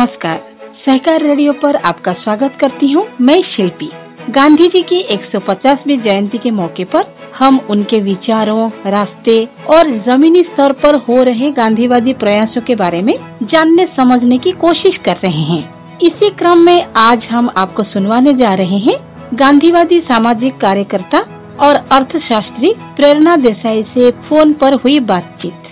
नमस्कार। सहकार रेडियो पर आपका स्वागत करती हूँ मैं शिल्पी। गांधी जी की 150वीं जयंती के मौके पर हम उनके विचारों, रास्ते और जमीनी स्तर पर हो रहे गांधीवादी प्रयासों के बारे में जानने समझने की कोशिश कर रहे हैं। इसी क्रम में आज हम आपको सुनवाने जा रहे हैं गांधीवादी सामाजिक कार्यकर्ता और अर्थशास्त्री प्रेरणा देसाई से फ़ोन पर हुई बातचीत।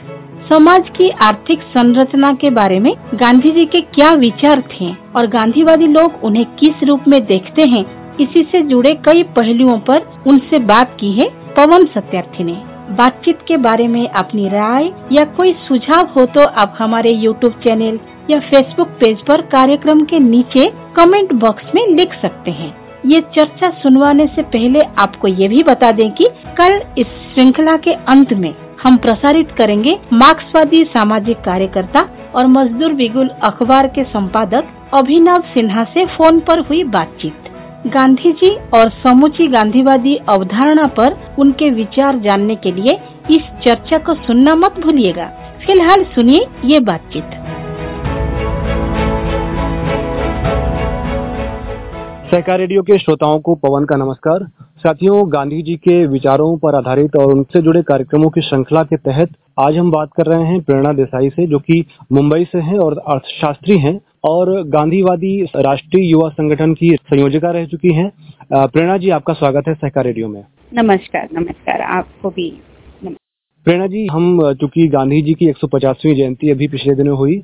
समाज की आर्थिक संरचना के बारे में गांधी जी के क्या विचार थे और गांधीवादी लोग उन्हें किस रूप में देखते हैं, इसी से जुड़े कई पहलुओं पर उनसे बात की है पवन सत्यार्थी ने। बातचीत के बारे में अपनी राय या कोई सुझाव हो तो आप हमारे यूट्यूब चैनल या फेसबुक पेज पर कार्यक्रम के नीचे कमेंट बॉक्स में लिख सकते हैं। ये चर्चा सुनवाने से पहले आपको ये भी बता दें कि कल इस श्रृंखला के अंत में हम प्रसारित करेंगे मार्क्सवादी सामाजिक कार्यकर्ता और मजदूर बिगुल अखबार के संपादक अभिनव सिन्हा से फ़ोन पर हुई बातचीत। गांधी जी और समूची गांधीवादी अवधारणा पर उनके विचार जानने के लिए इस चर्चा को सुनना मत भूलिएगा। फ़िलहाल सुनिए ये बातचीत। सहकार रेडियो के श्रोताओं को पवन का नमस्कार। साथियों गांधी जी के विचारों पर आधारित और उनसे जुड़े कार्यक्रमों की श्रृंखला के तहत आज हम बात कर रहे हैं प्रेरणा देसाई से जो कि मुंबई से हैं और अर्थशास्त्री हैं और गांधीवादी राष्ट्रीय युवा संगठन की संयोजिका रह चुकी हैं। प्रेरणा जी आपका स्वागत है सहकार रेडियो में। नमस्कार नमस्कार आपको भी प्रेरणा जी हम चूँकि गांधी जी की 150वीं जयंती अभी पिछले दिनों हुई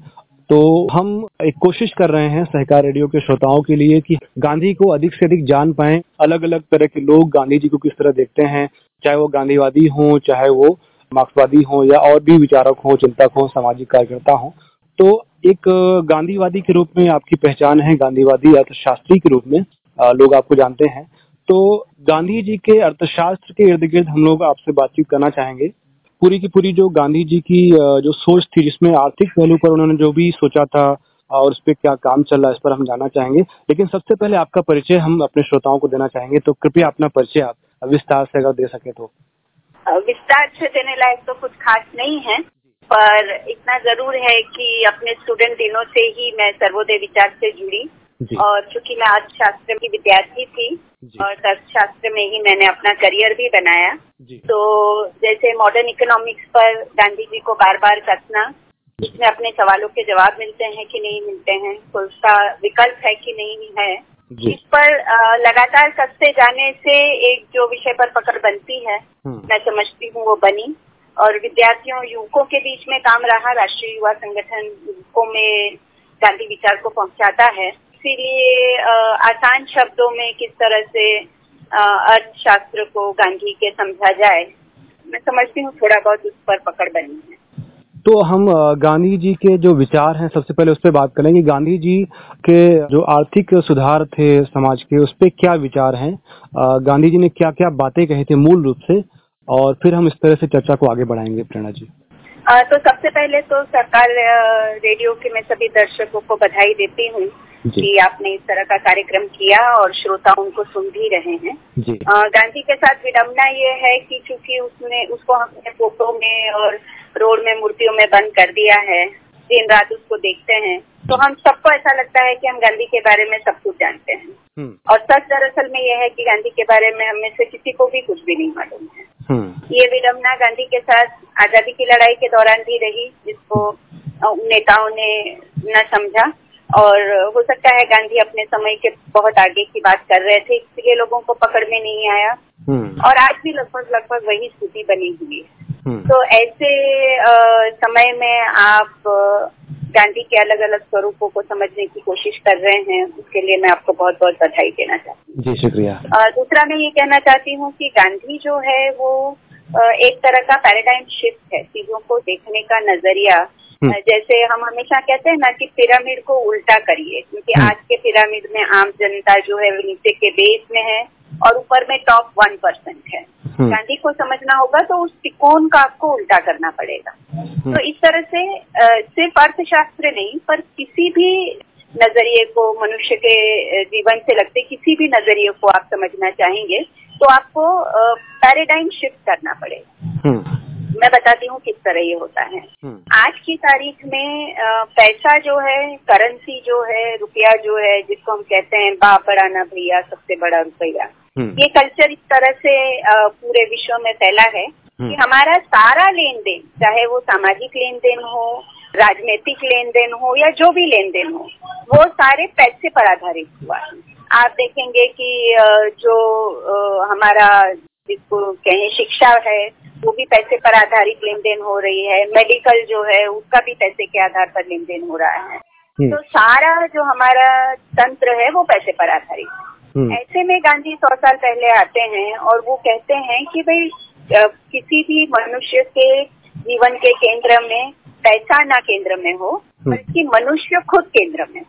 तो हम एक कोशिश कर रहे हैं सहकार रेडियो के श्रोताओं के लिए कि गांधी को अधिक से अधिक जान पाए अलग अलग तरह के लोग गांधी जी को किस तरह देखते हैं, चाहे वो गांधीवादी हों, चाहे वो मार्क्सवादी हों या और भी विचारक हों, चिंतक हों, सामाजिक कार्यकर्ता हों। तो एक गांधीवादी के रूप में आपकी पहचान है, गांधीवादी अर्थशास्त्री के रूप में लोग आपको जानते हैं। तो गांधी जी के अर्थशास्त्र के इर्द गिर्द हम लोग आपसे बातचीत करना चाहेंगे। पूरी की पूरी जो गांधी जी की जो सोच थी जिसमें आर्थिक पहलू पर उन्होंने जो भी सोचा था और उस पर क्या काम चल रहा है, इस पर हम जानना चाहेंगे। लेकिन सबसे पहले आपका परिचय हम अपने श्रोताओं को देना चाहेंगे तो कृपया अपना परिचय आप विस्तार से अगर दे सके तो। विस्तार से देने लायक तो कुछ खास नहीं है, पर इतना ज़रूर है कि अपने स्टूडेंट दिनों से ही मैं सर्वोदय विचार से जुड़ी। और चूँकि मैं अर्थशास्त्र की विद्यार्थी थी और अर्थशास्त्र में ही मैंने अपना करियर भी बनाया। तो जैसे मॉडर्न इकोनॉमिक्स पर गांधी जी को बार बार कसना इसमें अपने सवालों के जवाब मिलते हैं कि नहीं मिलते हैं तो उसका विकल्प है कि नहीं है। इस पर लगातार कसते जाने से एक जो विषय पर पकड़ बनती है मैं समझती हूँ वो बनी। और विद्यार्थियों युवकों के बीच में काम रहा राष्ट्रीय युवा संगठन युवकों में गांधी विचार को पहुंचाता है। इसीलिए आसान शब्दों में किस तरह से अर्थशास्त्र को गांधी के समझा जाए मैं समझती हूँ थोड़ा बहुत उस पर पकड़ बनी है। तो हम गांधी जी के जो विचार हैं सबसे पहले उस पर बात करेंगे। गांधी जी के जो आर्थिक सुधार थे समाज के उस पर क्या विचार हैं? गांधी जी ने क्या क्या बातें कही थी मूल रूप से? और फिर हम इस तरह से चर्चा को आगे बढ़ाएँगे प्रेरणा जी। आ, तो सबसे पहले तो सरकार रेडियो के मैं सभी दर्शकों को बधाई देती हूँ। कि आपने इस तरह का कार्यक्रम किया और श्रोता उनको सुन भी रहे हैं। गांधी के साथ विडम्बना ये है कि चूँकि उसने उसको हमने फ़ोटो में और रोड में मूर्तियों में बंद कर दिया है दिन रात उसको देखते हैं तो हम सबको ऐसा लगता है कि हम गांधी के बारे में सब कुछ जानते हैं। हम्म। और सच दरअसल में यह है कि गांधी के बारे में हमें से किसी को भी कुछ भी नहीं मालूम है। हम्म। ये विडम्बना गांधी के साथ आज़ादी की लड़ाई के दौरान भी रही जिसको नेताओं ने न समझा। और हो सकता है गांधी अपने समय के बहुत आगे की बात कर रहे थे इसलिए लोगों को पकड़ में नहीं आया हम्म। और आज भी लगभग लगभग वही स्थिति बनी हुई है हम्म। तो ऐसे आ, समय में आप गांधी के अलग अलग स्वरूपों को समझने की कोशिश कर रहे हैं उसके लिए मैं आपको बहुत बहुत बधाई देना चाहती हूँ जी शुक्रिया दूसरा मैं ये कहना चाहती हूँ कि गांधी जो है वो एक तरह का पैराडाइम शिफ्ट है चीज़ों को देखने का नज़रिया। जैसे हम हमेशा कहते हैं ना कि पिरामिड को उल्टा करिए क्योंकि हम्म। आज के पिरामिड में आम जनता जो है वो नीचे के बेस में है और ऊपर में टॉप वन परसेंट है। हम्म। गांधी को समझना होगा तो उस त्रिकोण का आपको उल्टा करना पड़ेगा। तो इस तरह से सिर्फ़ अर्थशास्त्र नहीं पर किसी भी नज़रिए को मनुष्य के जीवन से लगते किसी भी नज़रिए को आप समझना चाहेंगे तो आपको पैराडाइम शिफ्ट करना पड़ेगा। मैं बताती हूँ किस तरह ये होता है हम्म। आज की तारीख में पैसा जो है करेंसी जो है रुपया जो है जिसको हम कहते हैं बा बड़ाना भैया सबसे बड़ा रुपया हम्म। ये कल्चर इस तरह से पूरे विश्व में फैला है कि हम्म। हमारा सारा लेन देन चाहे वो सामाजिक लेन देन हो राजनीतिक लेन देन हो या जो भी लेन देन हो वो सारे पैसे पर आधारित हुआ है आप देखेंगे कि जो हमारा जिसको कहें शिक्षा है वो भी पैसे पर आधारित लेन देन हो रही है मेडिकल जो है उसका भी पैसे के आधार पर लेन देन हो रहा है हम्म। तो सारा जो हमारा तंत्र है वो पैसे पर आधारित हम्म। ऐसे में गांधी सौ साल पहले आते हैं और वो कहते हैं कि भाई किसी भी मनुष्य के जीवन के केंद्र में पैसा ना केंद्र में हो हम्म। बल्कि मनुष्य खुद केंद्र में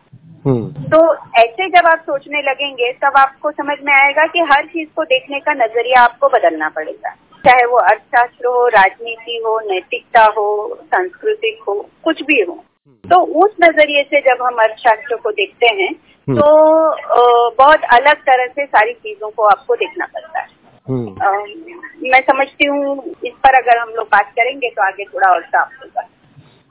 तो ऐसे जब आप सोचने लगेंगे तब आपको समझ में आएगा कि हर चीज़ को देखने का नज़रिया आपको बदलना पड़ेगा चाहे वो अर्थशास्त्र हो राजनीति हो नैतिकता हो सांस्कृतिक हो कुछ भी हो हम्म। तो उस नज़रिए से जब हम अर्थशास्त्र को देखते हैं हम्म। तो बहुत अलग तरह से सारी चीज़ों को आपको देखना पड़ता है हम्म। मैं समझती हूँ इस पर अगर हम लोग बात करेंगे तो आगे थोड़ा और साफ़ होगा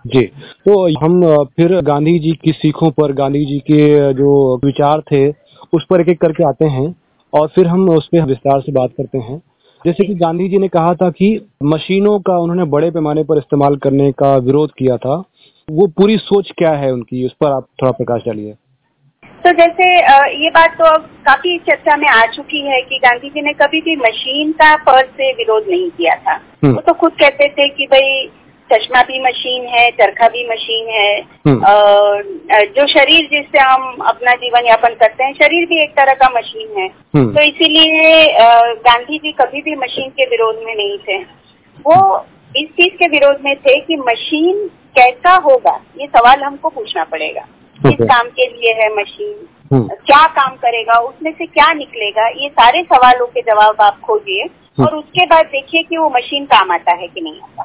जी। तो हम फिर गांधी जी की सीखों पर गांधी जी के जो विचार थे उस पर एक एक करके आते हैं और फिर हम उस पर विस्तार से बात करते हैं। जैसे कि गांधी जी ने कहा था कि मशीनों का उन्होंने बड़े पैमाने पर इस्तेमाल करने का विरोध किया था। वो पूरी सोच क्या है उनकी उस पर आप थोड़ा प्रकाश डालिए। तो जैसे ये बात तो अब काफ़ी चर्चा में आ चुकी है कि गांधी जी ने कभी भी मशीन का पर से विरोध नहीं किया था। हम्म। वो तो खुद कहते थे कि भाई चश्मा भी मशीन है चरखा भी मशीन है। हम्म। जो शरीर जिससे हम अपना जीवन यापन करते हैं शरीर भी एक तरह का मशीन है। हम्म। तो इसीलिए गांधी जी कभी भी मशीन के विरोध में नहीं थे। वो इस चीज़ के विरोध में थे कि मशीन कैसा होगा ये सवाल हमको पूछना पड़ेगा। किस काम के लिए है मशीन? हम्म। क्या काम करेगा? उसमें से क्या निकलेगा? ये सारे सवालों के जवाब आप खोजिए। और उसके बाद देखिए कि वो मशीन काम आता है कि नहीं आता।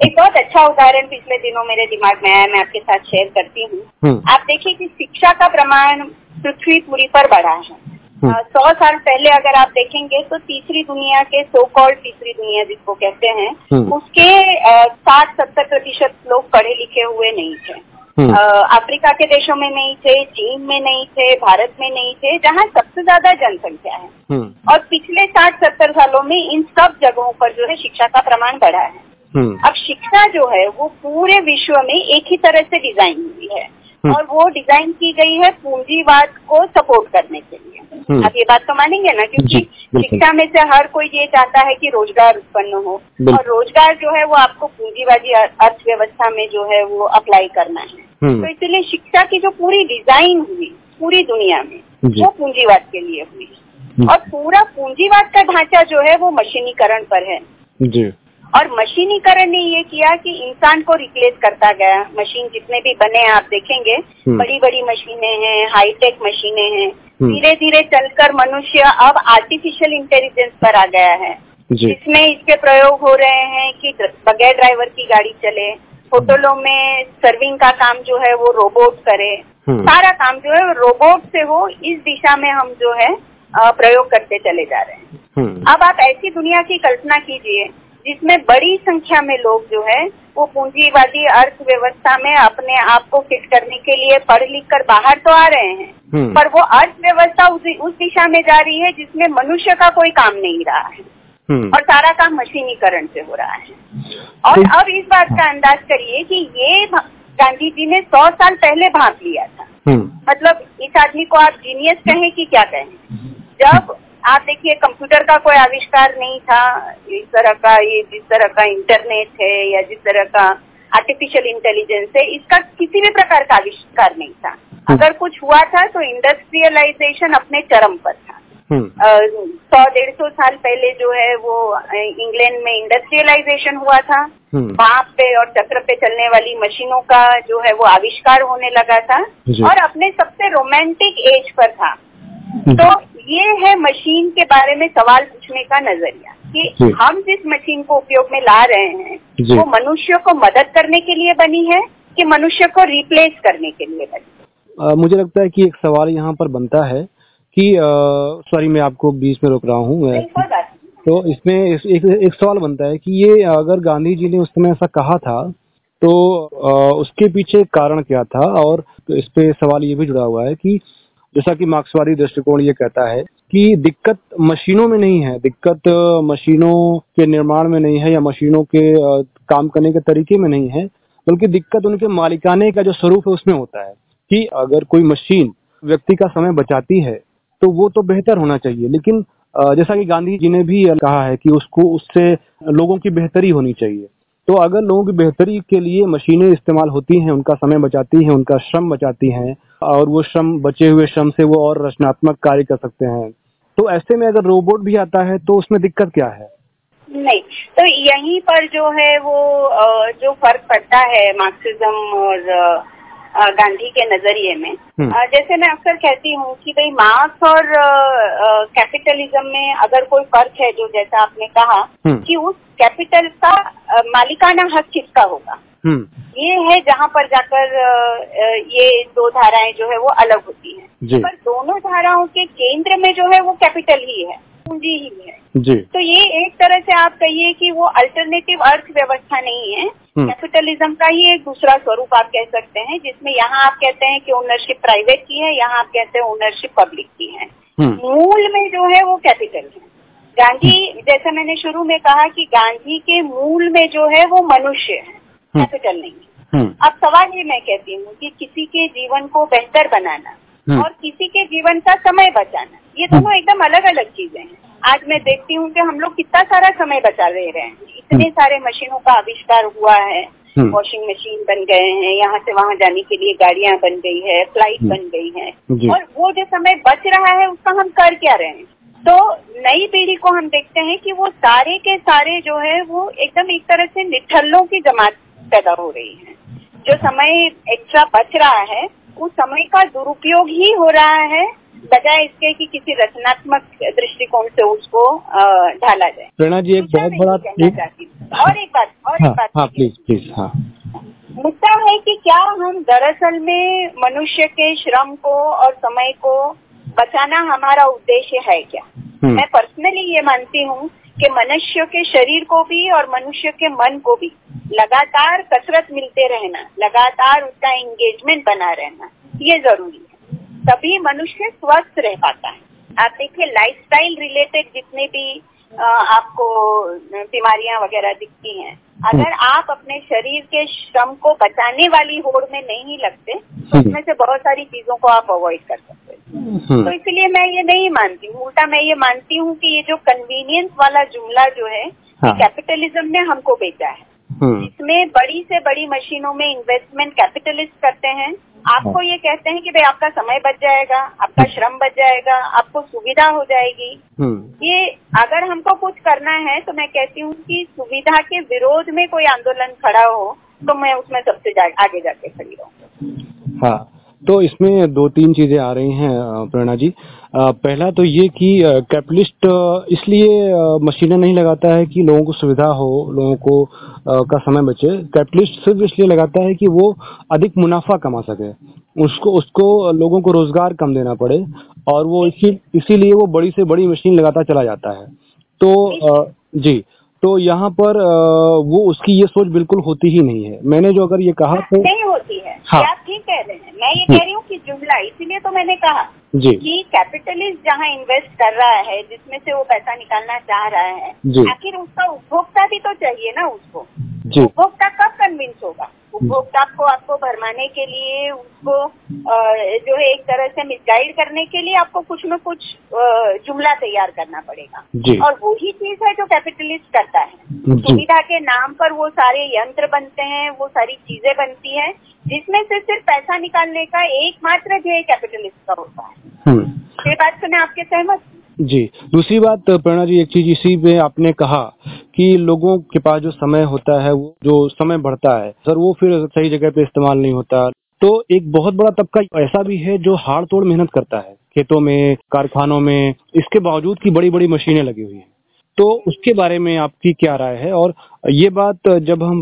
एक बहुत अच्छा उदाहरण पिछले दिनों मेरे दिमाग में आया मैं आपके साथ शेयर करती हूँ हम्म। आप देखिए कि शिक्षा का प्रमाण पृथ्वी पूरी पर बढ़ा है हम्म। सौ साल पहले अगर आप देखेंगे तो तीसरी दुनिया के सो कॉल्ड तीसरी दुनिया जिसको कहते हैं हम्म। उसके साठ सत्तर प्रतिशत लोग पढ़े लिखे हुए नहीं थे अफ्रीका के देशों में नहीं थे चीन में नहीं थे भारत में नहीं थे जहाँ सबसे ज़्यादा जनसंख्या है और पिछले साठ सत्तर सालों में इन सब जगहों पर जो है शिक्षा का प्रमाण बढ़ा है। अब शिक्षा जो है वो पूरे विश्व में एक ही तरह से डिज़ाइन हुई है। हम्म। और वो डिज़ाइन की गई है पूंजीवाद को सपोर्ट करने के लिए। हम्म। आप ये बात तो मानेंगे ना क्योंकि शिक्षा में से हर कोई ये चाहता है कि रोज़गार उत्पन्न हो। और रोज़गार जो है वो आपको पूंजीवादी अर्थव्यवस्था में जो है वो अप्लाई करना है। तो इसलिए शिक्षा की जो पूरी डिज़ाइन हुई पूरी दुनिया में वो पूंजीवाद के लिए हुई। और पूरा पूंजीवाद का ढांचा जो है वो मशीनीकरण पर है। जी। और मशीनीकरण ने ये किया कि इंसान को रिप्लेस करता गया। मशीन जितने भी बने आप देखेंगे हम्म। बड़ी बड़ी मशीनें हैं हाईटेक मशीनें हैं। हम्म। धीरे धीरे चलकर मनुष्य अब आर्टिफिशियल इंटेलिजेंस पर आ गया है। जिसमें इसके प्रयोग हो रहे हैं कि बगैर ड्राइवर की गाड़ी चले होटलों में सर्विंग का काम जो है वो रोबोट करे। हम्म। सारा काम जो है रोबोट से हो इस दिशा में हम जो है प्रयोग करते चले जा रहे हैं। अब आप ऐसी दुनिया की कल्पना कीजिए जिसमें बड़ी संख्या में लोग जो है वो पूंजीवादी अर्थव्यवस्था में अपने आप को फिट करने के लिए पढ़ लिख कर बाहर तो आ रहे हैं हम्म। पर वो अर्थव्यवस्था उस, उस दिशा में जा रही है जिसमें मनुष्य का कोई काम नहीं रहा है हम्म। और सारा काम मशीनीकरण से हो रहा है और अब इस बात का अंदाज करिए कि ये गांधी जी ने सौ साल पहले भाप लिया था हम्म। मतलब इस आदमी को आप जीनियस कहें कि क्या कहें जब आप देखिए कंप्यूटर का कोई आविष्कार नहीं था। इस तरह का ये जिस तरह का इंटरनेट है या जिस तरह का आर्टिफिशियल इंटेलिजेंस है इसका किसी भी प्रकार का आविष्कार नहीं था। हम्म। अगर कुछ हुआ था तो इंडस्ट्रियलाइजेशन अपने चरम पर था। हम्म। सौ डेढ़ सौ साल पहले जो है वो इंग्लैंड में इंडस्ट्रियलाइजेशन हुआ था। भाप हम्म। पे और चक्र पे चलने वाली मशीनों का जो है वो आविष्कार होने लगा था। और अपने सबसे रोमांटिक एज पर था। तो ये है मशीन के बारे में सवाल पूछने का नज़रिया कि हम जिस मशीन को उपयोग में ला रहे हैं वो मनुष्य को मदद करने के लिए बनी है कि मनुष्य को रिप्लेस करने के लिए बनी है? मुझे लगता है कि एक सवाल यहाँ पर बनता है कि सॉरी मैं आपको बीच में रोक रहा हूँ तो इसमें इस, एक, एक सवाल बनता है कि ये अगर गांधी जी ने उस समय ऐसा कहा था तो आ, उसके पीछे कारण क्या था? और तो इस पे सवाल ये भी जुड़ा हुआ है कि जैसा कि मार्क्सवादी दृष्टिकोण ये कहता है कि दिक्कत मशीनों में नहीं है। दिक्कत मशीनों के निर्माण में नहीं है या मशीनों के काम करने के तरीके में नहीं है, बल्कि दिक्कत उनके मालिकाने का जो स्वरूप है उसमें होता है कि अगर कोई मशीन व्यक्ति का समय बचाती है तो वो तो बेहतर होना चाहिए। लेकिन जैसा कि गांधी जी ने भी कहा है कि उसको, उससे लोगों की बेहतरी होनी चाहिए। तो अगर लोगों की बेहतरी के लिए मशीनें इस्तेमाल होती हैं, उनका समय बचाती हैं, उनका श्रम बचाती हैं और वो श्रम बचे हुए श्रम से वो और रचनात्मक कार्य कर सकते हैं तो ऐसे में अगर रोबोट भी आता है तो उसमें दिक्कत क्या है नहीं तो यहीं पर जो है वो जो फ़र्क पड़ता है मार्क्सिज्म और गांधी के नज़रिए में हम्म। जैसे मैं अक्सर कहती हूँ कि भाई मार्क्स और कैपिटलिज्म में अगर कोई फ़र्क है जो जैसा आपने कहा हम्म। कि उस कैपिटल का मालिकाना हक किसका होगा। ये है जहाँ पर जाकर ये दो धाराएँ जो है वो अलग होती हैं। पर दोनों धाराओं के केंद्र में जो है वो कैपिटल ही है पूंजी ही है। जी। तो ये एक तरह से आप कहिए कि वो अल्टरनेटिव अर्थव्यवस्था नहीं है। कैपिटलिज्म हम्म। का ही एक दूसरा स्वरूप आप कह सकते हैं जिसमें यहाँ आप कहते हैं कि ओनरशिप प्राइवेट की है यहाँ आप कहते हैं ओनरशिप पब्लिक की है। हम्म। मूल में जो है वो कैपिटल है। गांधी हम्म। जैसे मैंने शुरू में कहा कि गांधी के मूल में जो है वो मनुष्य है। कैपिटल नहीं अब सवाल ये मैं कहती हूँ कि किसी के जीवन को बेहतर बनाना और किसी के जीवन का समय बचाना ये दोनों एकदम अलग अलग चीज़ें हैं। आज मैं देखती हूँ कि हम लोग कितना सारा समय बचा दे रहे हैं। इतने हम्म। सारे मशीनों का आविष्कार हुआ है। वॉशिंग हम्म। मशीन बन गए हैं यहाँ से वहाँ जाने के लिए गाड़ियाँ बन गई है फ़्लाइट हम्म। बन गई है। और वो जो समय बच रहा है उसका हम कर क्या रहे हैं? तो नई पीढ़ी को हम देखते हैं कि वो सारे के सारे जो है वो एकदम एक तरह से निठल्लों की जमात पैदा हो रही है। जो समय एक्स्ट्रा बच रहा है उस समय का दुरुपयोग ही हो रहा है बजाय इसके कि किसी रचनात्मक दृष्टिकोण से उसको ढाला जाए। प्रेरणा जी एक बहुत बड़ा. और एक बात और हाँ, एक बात हाँ, प्लीज़ प्लीज़ हाँ। मुद्दा है कि क्या हम दरअसल में मनुष्य के श्रम को और समय को बचाना हमारा उद्देश्य है क्या हम्म। मैं पर्सनली ये मानती हूँ कि मनुष्य के शरीर को भी और मनुष्य के मन को भी लगातार कसरत मिलते रहना लगातार उसका एंगेजमेंट बना रहना ये ज़रूरी है तभी मनुष्य स्वस्थ रह पाता है आप देखिए लाइफस्टाइल रिलेटेड जितने भी आपको बीमारियाँ वगैरह दिखती हैं अगर आप अपने शरीर के श्रम को बचाने वाली होड़ में नहीं लगते तो हम्म। उसमें से बहुत सारी चीज़ों को आप अवॉइड कर सकते हैं हम्म। तो इसलिए मैं ये नहीं मानती हूँ उल्टा मैं ये मानती हूँ कि ये जो कन्वीनियंस वाला जुमला जो है हाँ। कैपिटलिज्म ने हमको बेचा है हम्म। इसमें बड़ी से बड़ी मशीनों में इन्वेस्टमेंट कैपिटलिस्ट करते हैं आपको हाँ। ये कहते हैं कि भाई आपका समय बच जाएगा आपका हम्म। श्रम बच जाएगा आपको सुविधा हो जाएगी हम्म। ये अगर हमको कुछ करना है तो मैं कहती हूँ कि सुविधा के विरोध में कोई आंदोलन खड़ा हो तो मैं उसमें सबसे जा, आगे जाके खड़ी रहूँ हाँ तो इसमें दो तीन चीज़ें आ रही हैं प्रेरणा जी। पहला तो ये कि कैपिटलिस्ट इसलिए मशीनें नहीं लगाता है कि लोगों को सुविधा हो, लोगों को का समय बचे। कैपिटलिस्ट सिर्फ़ इसलिए लगाता है कि वो अधिक मुनाफा कमा सके। उसको उसको लोगों को रोज़गार कम देना पड़े और वो इसी, इसीलिए वो बड़ी से बड़ी मशीन लगाता चला जाता है। तो जी। तो यहाँ पर वो उसकी ये सोच बिल्कुल होती ही नहीं है। मैंने जो अगर ये कहा तो नहीं होती है। हाँ। आप ठीक कह रहे हैं? मैं ये कह रही हूँ कि जुमला इसीलिए तो मैंने कहा जी। कि कैपिटलिस्ट जहाँ इन्वेस्ट कर रहा है जिसमें से वो पैसा निकालना चाह रहा है आखिर उसका उपभोक्ता भी तो चाहिए ना उसको। उपभोक्ता कब कन्विंस होगा? उपभोक्ता को आपको भरमाने के लिए उसको जो है एक तरह से मिसगाइड करने के लिए आपको कुछ न कुछ जुमला तैयार करना पड़ेगा। और वही चीज़ है जो कैपिटलिस्ट करता है। सुविधा के नाम पर वो सारे यंत्र बनते हैं वो सारी चीज़ें बनती है जिसमें से सिर्फ़ पैसा निकालने का एकमात्र ध्येय कैपिटलिस्ट का होता है। हम्म। ये बात से मैं आपके सहमत जी। दूसरी बात प्रेरणा जी, एक चीज़ इसी में आपने कहा कि लोगों के पास जो समय होता है, वो जो समय बढ़ता है, सर, वो फिर सही जगह पे इस्तेमाल नहीं होता। तो एक बहुत बड़ा तबका ऐसा भी है जो हाड़ तोड़ मेहनत करता है, खेतों में, कारखानों में, इसके बावजूद की बड़ी बड़ी मशीनें लगी हुई हैं। तो उसके बारे में आपकी क्या राय है? और ये बात जब हम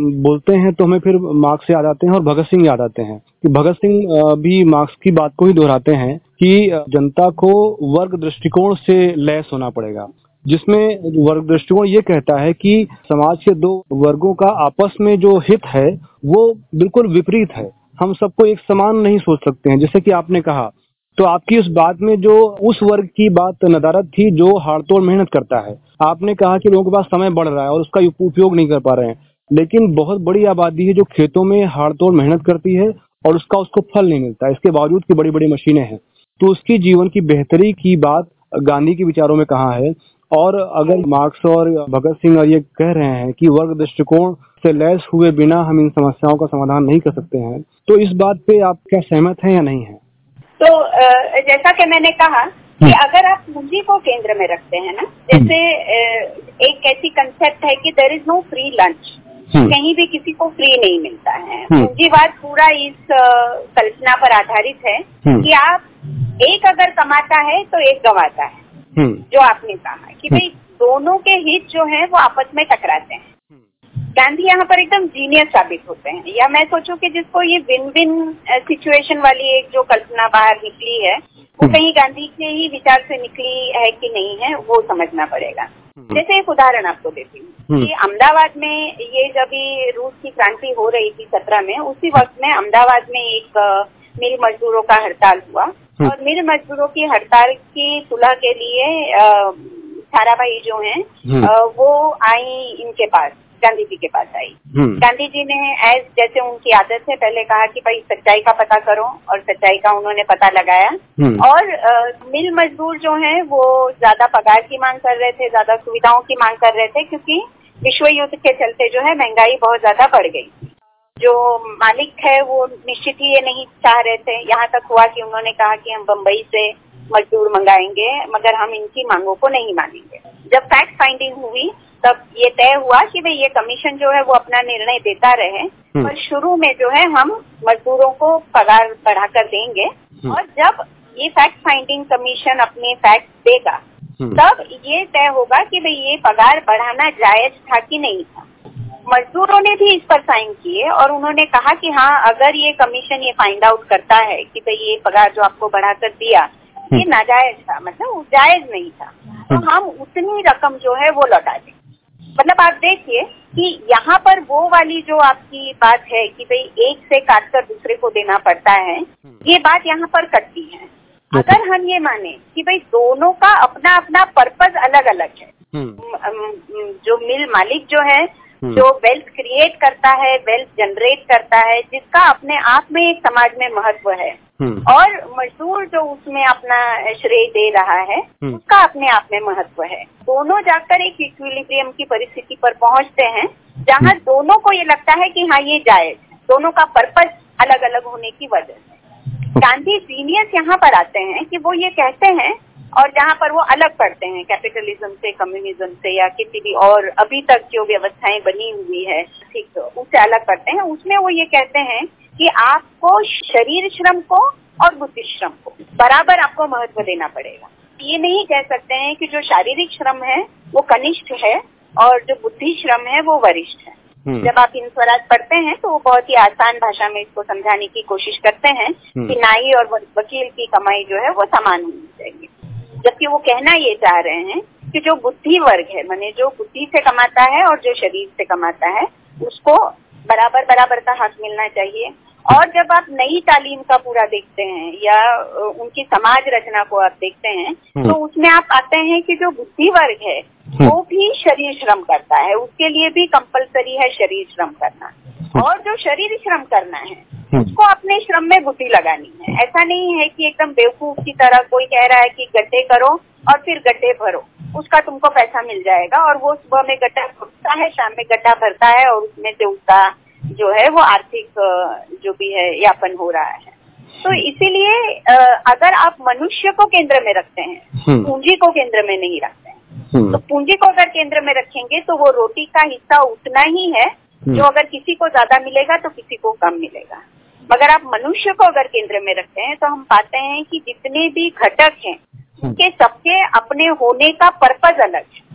बोलते हैं तो हमें फिर मार्क्स याद आते हैं और भगत सिंह याद आते हैं। कि भगत सिंह भी मार्क्स की बात को ही दोहराते हैं। कि जनता को वर्ग दृष्टिकोण से लैस होना पड़ेगा। जिसमें वर्ग दृष्टिकोण ये कहता है कि समाज के दो वर्गों का आपस में जो हित है, वो बिल्कुल विपरीत है। हम सबको एक समान नहीं सोच सकते हैं। जैसे कि आपने कहा तो आपकी उस बात में जो उस वर्ग की बात नदारत थी जो हाड़तोड़ मेहनत करता है। आपने कहा कि लोगों के पास समय बढ़ रहा है और उसका उपयोग नहीं कर पा रहे हैं। लेकिन बहुत बड़ी आबादी है जो खेतों में हाड़तोड़ मेहनत करती है और उसका उसको फल नहीं मिलता। इसके बावजूद की बड़ी बड़ी मशीनें हैं। तो उसकी जीवन की बेहतरी की बात गांधी के विचारों में कहा है और अगर मार्क्स और भगत सिंह और ये कह रहे हैं कि वर्ग दृष्टिकोण से लैस हुए बिना हम इन समस्याओं का समाधान नहीं कर सकते हैं तो इस बात पे आप क्या सहमत हैं या नहीं है तो जैसा कि मैंने कहा कि हम्म। अगर आप पूंजी को केंद्र में रखते हैं ना जैसे हम्म। एक ऐसी कंसेप्ट है कि there is no free lunch कहीं भी किसी को फ्री नहीं मिलता है हम्म। पूंजीवाद पूरा इस कल्पना पर आधारित है कि आप एक अगर कमाता है तो एक गवाता है। जो आपने कहा कि भाई दोनों के हित जो है वो आपस में टकराते हैं। गांधी यहाँ पर एकदम जीनियस साबित होते हैं। या मैं सोचूं कि जिसको ये विन विन सिचुएशन वाली एक जो कल्पना बाहर निकली है वो हम्म। कहीं गांधी के ही विचार से निकली है कि नहीं है वो समझना पड़ेगा। हम्म। जैसे एक उदाहरण आपको देती हूँ हम्म। कि अहमदाबाद में ये जब भी रूस की क्रांति हो रही थी सत्रह में उसी वक्त में अहमदाबाद में एक मिल मजदूरों का हड़ताल हुआ। और मिल मजदूरों की हड़ताल की सुलह के लिए साराभाई जो हैं वो आई इनके पास गांधी जी के पास आई। हम्म। गांधी जी ने एज जैसे उनकी आदत है पहले कहा कि भाई सच्चाई का पता करो और सच्चाई का उन्होंने पता लगाया। हम्म। और आ, मिल मजदूर जो हैं वो ज़्यादा पगार की मांग कर रहे थे ज़्यादा सुविधाओं की मांग कर रहे थे क्योंकि विश्व युद्ध के चलते जो है महँगाई बहुत ज़्यादा बढ़ गई। जो मालिक है वो निश्चित ही ये नहीं चाह रहे थे यहाँ तक हुआ कि उन्होंने कहा कि हम बम्बई से मजदूर मंगाएँगे मगर हम इनकी मांगों को नहीं मानेंगे जब फैक्ट फाइंडिंग हुई तब ये तय हुआ कि भाई ये कमीशन जो है वो अपना निर्णय देता रहे हम्म। और शुरू में जो है हम मजदूरों को पगार बढ़ाकर देंगे हम्म। और जब ये फैक्ट फाइंडिंग कमीशन अपने फैक्ट देगा हम्म। तब ये तय होगा कि भाई ये पगार बढ़ाना जायज़ था कि नहीं था मजदूरों ने भी इस पर साइन किए और उन्होंने कहा कि हाँ अगर ये कमीशन ये फाइंड आउट करता है कि भाई ये पगार जो आपको बढ़ाकर दिया ये नाजायज था मतलब जायज़ नहीं था तो हम उतनी रकम जो है वो लौटा दें मतलब आप देखिए कि यहाँ पर वो वाली जो आपकी बात है कि भाई एक से काट कर दूसरे को देना पड़ता है हम्म। ये बात यहाँ पर कटती है अगर हम ये माने कि भाई दोनों का अपना अपना पर्पज अलग अलग है हम्म। जो मिल मालिक जो है हम्म। जो वेल्थ क्रिएट करता है वेल्थ जनरेट करता है जिसका अपने आप में एक समाज में महत्व है। हम्म। और मजदूर जो उसमें अपना श्रेय दे रहा है हम्म। उसका अपने आप में महत्व है। दोनों जाकर एक इक्विलिब्रियम की परिस्थिति पर पहुँचते हैं जहाँ दोनों को ये लगता है कि हाँ ये जायज़ दोनों का पर्पज अलग अलग होने की वजह से। गांधी जीनियस यहाँ पर आते हैं कि वो ये कहते हैं और जहाँ पर वो अलग पड़ते हैं कैपिटलिज्म से कम्युनिज्म से या किसी भी और अभी तक जो व्यवस्थाएँ बनी हुई है ठीक तो उससे अलग पड़ते हैं उसमें वो ये कहते हैं कि आपको शरीर श्रम को और बुद्धि श्रम को बराबर आपको महत्व देना पड़ेगा ये नहीं कह सकते हैं कि जो शारीरिक श्रम है वो कनिष्ठ है और जो बुद्धि श्रम है वो वरिष्ठ है हम्म। जब आप इन स्वराज पढ़ते हैं तो वो बहुत ही आसान भाषा में इसको समझाने की कोशिश करते हैं हम्म। कि नाई और वकील की कमाई जो है वो समान होनी चाहिए जबकि वो कहना ये चाह रहे हैं कि जो बुद्धि वर्ग है मैंने जो बुद्धि से कमाता है और जो शरीर से कमाता है उसको बराबर बराबर का हक मिलना चाहिए और जब आप नई तालीम का पूरा देखते हैं या उनकी समाज रचना को आप देखते हैं हम्म। तो उसमें आप आते हैं कि जो बुद्धि वर्ग है हम्म। वो भी शरीर श्रम करता है उसके लिए भी कंपलसरी है शरीर श्रम करना हम्म। और जो शरीर श्रम करना है उसको अपने श्रम में बुद्धि लगानी है ऐसा नहीं है कि एकदम बेवकूफ़ की तरह कोई कह रहा है कि गड्ढे करो और फिर गड्ढे भरो उसका तुमको पैसा मिल जाएगा और वो सुबह में गड्ढा भरता है शाम में गड्ढा भरता है और उसमें से उसका जो है वो आर्थिक जो भी है यापन हो रहा है तो इसीलिए अगर आप मनुष्य को केंद्र में रखते हैं हम्म। पूंजी को केंद्र में नहीं रखते हैं हम्म। तो पूंजी को अगर केंद्र में रखेंगे तो वो रोटी का हिस्सा उतना ही है हम्म। जो अगर किसी को ज़्यादा मिलेगा तो किसी को कम मिलेगा मगर आप मनुष्य को अगर केंद्र में रखते हैं तो हम पाते हैं कि जितने भी घटक हैं उनके सबके अपने होने का पर्पज अलग है।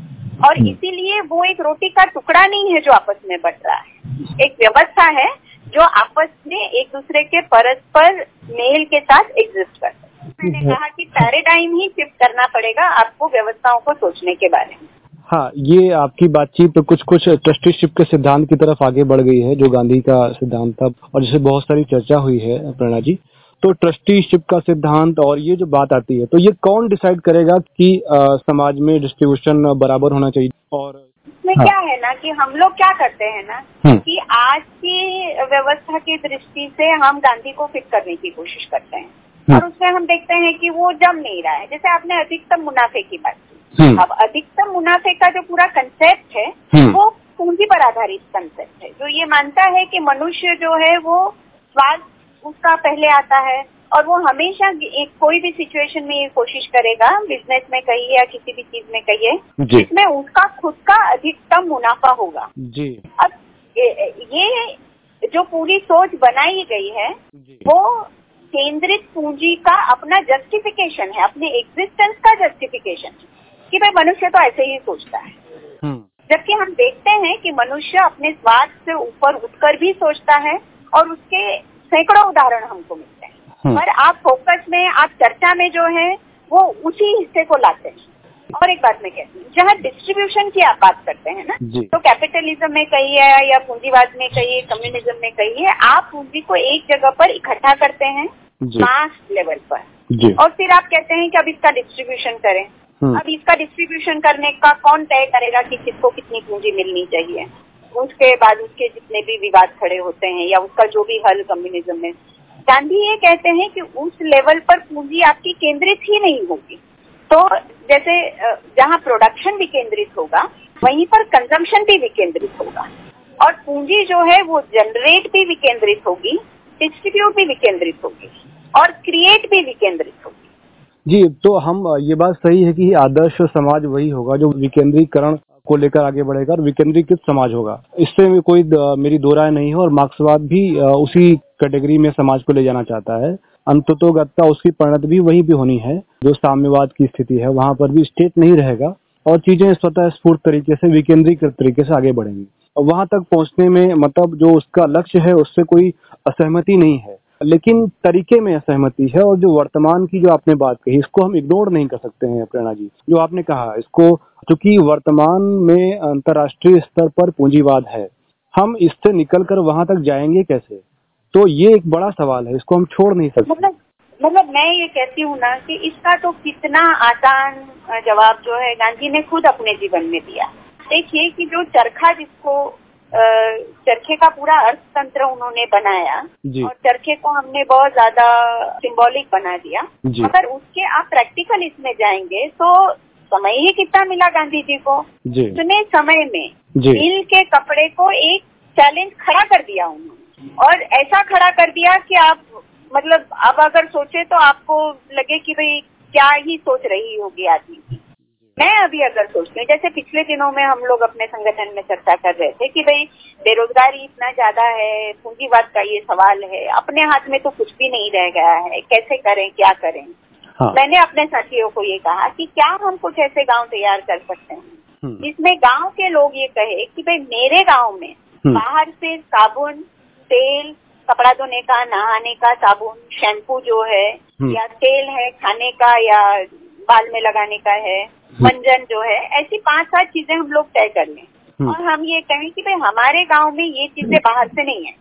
और इसीलिए वो एक रोटी का टुकड़ा नहीं है जो आपस में बढ़ रहा है। एक व्यवस्था है जो आपस में एक दूसरे के परस्पर मेल के साथ एग्जिस्ट करते हैं। मैंने कहा कि पैराडाइम ही शिफ्ट करना पड़ेगा आपको व्यवस्थाओं को सोचने के बारे में। हाँ ये आपकी बातचीत तो कुछ कुछ ट्रस्टीशिप के सिद्धांत की तरफ़ आगे बढ़ गई है जो गांधी का सिद्धांत था और जिसे बहुत सारी चर्चा हुई है प्रेरणा जी तो ट्रस्टीशिप का सिद्धांत और ये जो बात आती है तो ये कौन डिसाइड करेगा कि आ, समाज में डिस्ट्रीब्यूशन बराबर होना चाहिए और इसमें हाँ। क्या है ना कि हम लोग क्या करते हैं ना हम्म। कि आज की व्यवस्था की दृष्टि से हम गांधी को फिट करने की कोशिश करते हैं। और उसमें हम देखते हैं कि वो जम नहीं रहा है। जैसे आपने अधिकतम मुनाफे की बात की। हम्म। अब अधिकतम मुनाफे का जो पूरा कंसेप्ट है वो पूंजी पर आधारित कंसेप्ट है। जो ये मानता है कि मनुष्य जो है वो स्वाद उसका पहले आता है और वो हमेशा एक कोई भी सिचुएशन में ये कोशिश करेगा बिज़नेस में कहिए या किसी भी चीज़ में कहिए जिसमें उसका खुद का अधिकतम मुनाफा होगा। जी। अब ये जो पूरी सोच बनाई गई है वो केंद्रित पूंजी का अपना जस्टिफिकेशन है अपने एग्जिस्टेंस का जस्टिफिकेशन है कि भाई मनुष्य तो ऐसे ही सोचता है हम्म। जबकि हम देखते हैं कि मनुष्य अपने स्वार्थ से ऊपर उठकर भी सोचता है और उसके सैकड़ों उदाहरण हमको मिलते हैं हम्म। पर आप फोकस में आप चर्चा में जो है वो उसी हिस्से को लाते हैं और एक बात मैं कहती हूँ जहाँ डिस्ट्रीब्यूशन की आप बात करते हैं ना तो कैपिटलिज्म में कही है या पूंजीवाद में कहिए कम्युनिज्म में कही है आप पूंजी को एक जगह पर इकट्ठा करते हैं मास लेवल पर। और फिर आप कहते हैं कि अब इसका डिस्ट्रीब्यूशन करें। हम्म। अब इसका डिस्ट्रीब्यूशन करने का कौन तय करेगा कि किसको कितनी पूंजी मिलनी चाहिए? उसके बाद उसके जितने भी विवाद खड़े होते हैं या उसका जो भी हल कम्युनिज्म में। गांधी ये कहते हैं कि उस लेवल पर पूंजी आपकी केंद्रित ही नहीं होगी। तो जैसे जहाँ प्रोडक्शन विकेंद्रित होगा, वहीं पर कंजम्पशन भी विकेंद्रित होगा। और पूंजी जो है, वो जनरेट भी विकेंद्रित होगी डिस्ट्रीब्यूट भी विकेंद्रित होगी, और क्रिएट भी विकेंद्रित होगी। जी तो हम ये बात सही है कि आदर्श समाज वही होगा जो विकेंद्रीकरण को लेकर आगे बढ़ेगा और विकेंद्रीकृत समाज होगा। इससे कोई मेरी दो राय नहीं है और मार्क्सवाद भी उसी कैटेगरी में समाज को ले जाना चाहता है। अंततोगत्ता उसकी परिणत भी वही भी होनी है, जो साम्यवाद की स्थिति है, वहाँ पर भी स्टेट नहीं रहेगा और चीज़ें स्वतः स्फूर्त तरीके से, विकेंद्रीकृत तरीके से आगे बढ़ेंगी। वहाँ तक पहुँचने में मतलब जो उसका लक्ष्य है, उससे कोई असहमति नहीं है। लेकिन तरीके में असहमति है और जो वर्तमान की जो आपने बात कही, इसको हम इग्नोर नहीं कर सकते हैं, प्रेरणा जी। जो आपने कहा, इसको क्योंकि वर्तमान में अंतर्राष्ट्रीय स्तर पर पूंजीवाद है, हम इससे निकलकर वहाँ तक जाएँगे कैसे? तो ये एक बड़ा सवाल है इसको हम छोड़ नहीं सकते। मतलब मतलब मैं ये कहती हूँ ना कि इसका तो कितना आसान जवाब जो है गांधी ने खुद अपने जीवन में दिया। देखिए कि जो चरखा जिसको चरखे का पूरा अर्थतंत्र उन्होंने बनाया और चरखे को हमने बहुत ज़्यादा सिंबॉलिक बना दिया अगर उसके आप प्रैक्टिकल इसमें जाएँगे तो समय ही कितना मिला गांधी जी को? इतने समय में मिल के कपड़े को एक चैलेंज खड़ा कर दिया उन्होंने। और ऐसा खड़ा कर दिया कि आप मतलब अब अगर सोचे तो आपको लगे कि भाई क्या ही सोच रही होगी आदमी की मैं अभी अगर सोचती हूँ जैसे पिछले दिनों में हम लोग अपने संगठन में चर्चा कर रहे थे कि भाई बेरोजगारी इतना ज़्यादा है पूंजीवाद का ये सवाल है अपने हाथ में तो कुछ भी नहीं रह गया है कैसे करें क्या करें हाँ। मैंने अपने साथियों को ये कहा कि क्या हम कुछ ऐसे गाँव तैयार कर सकते हैं हम्म। जिसमें गाँव के लोग ये कहे कि भाई मेरे गाँव में हम्म। बाहर से साबुन तेल कपड़ा धोने का नहाने का साबुन शैम्पू जो है हम्म। या तेल है खाने का या बाल में लगाने का है मंजन जो है ऐसी पाँच सात चीज़ें हम लोग तय कर लें। हम्म। और हम ये कहें कि भाई हमारे गाँव में ये चीज़ें बाहर से नहीं है।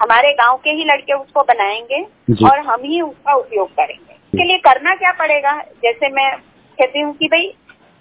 हमारे गाँव के ही लड़के उसको बनाएँगे और हम ही उसका उपयोग करेंगे। इसके लिए करना क्या पड़ेगा? जैसे मैं कहती हूँ कि भाई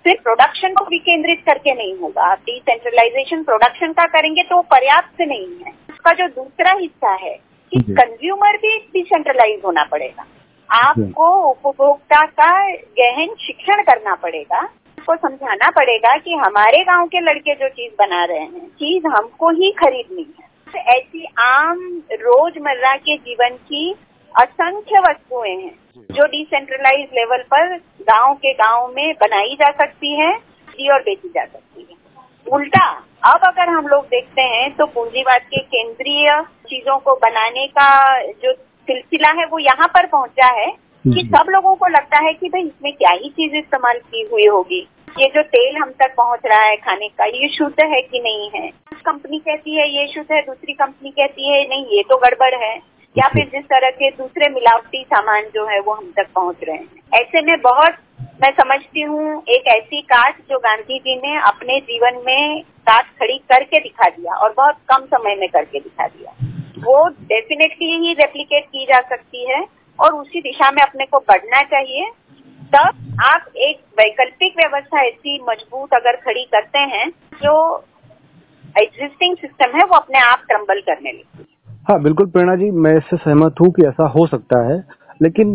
सिर्फ़ प्रोडक्शन को विकेंद्रित करके नहीं होगा। आप डिसेंट्रलाइजेशन प्रोडक्शन का करेंगे तो पर्याप्त नहीं है। उसका जो दूसरा हिस्सा है कि कंज्यूमर भी डिसेंट्रलाइज होना पड़ेगा। आपको उपभोक्ता का गहन शिक्षण करना पड़ेगा। आपको समझाना पड़ेगा कि हमारे गाँव के लड़के जो चीज़ बना रहे हैं चीज़ हमको ही खरीदनी है। ऐसी आम रोज़मर्रा के जीवन की असंख्य वस्तुएँ हैं। जो। डिसेंट्रलाइज लेवल पर गाँव के गाँव में बनाई जा सकती है और बेची जा सकती है। उल्टा अब अगर हम लोग देखते हैं तो पूंजीवाद के केंद्रीय चीज़ों को बनाने का जो सिलसिला है वो यहाँ पर पहुँचा है कि सब लोगों को लगता है कि भाई इसमें क्या ही चीज़ इस्तेमाल की हुई होगी? ये जो तेल हम तक पहुँच रहा है खाने का ये शुद्ध है कि नहीं है? कंपनी कहती है ये शुद्ध है दूसरी कंपनी कहती है नहीं ये तो गड़बड़ है। या फिर जिस तरह के दूसरे मिलावटी सामान जो है वो हम तक पहुँच रहे हैं। ऐसे में बहुत मैं समझती हूँ एक ऐसी काट जो गांधी जी ने अपने जीवन में काट खड़ी करके दिखा दिया और बहुत कम समय में करके दिखा दिया। वो डेफिनेटली ही रेप्लीकेट की जा सकती है और उसी दिशा में अपने को बढ़ना चाहिए। तब आप एक वैकल्पिक व्यवस्था ऐसी मज़बूत अगर खड़ी करते हैं जो एग्जिस्टिंग सिस्टम है वो अपने आप क्रम्बल करने लगती हाँ। बिल्कुल प्रेरणा जी, मैं इससे सहमत हूँ कि ऐसा हो सकता है, लेकिन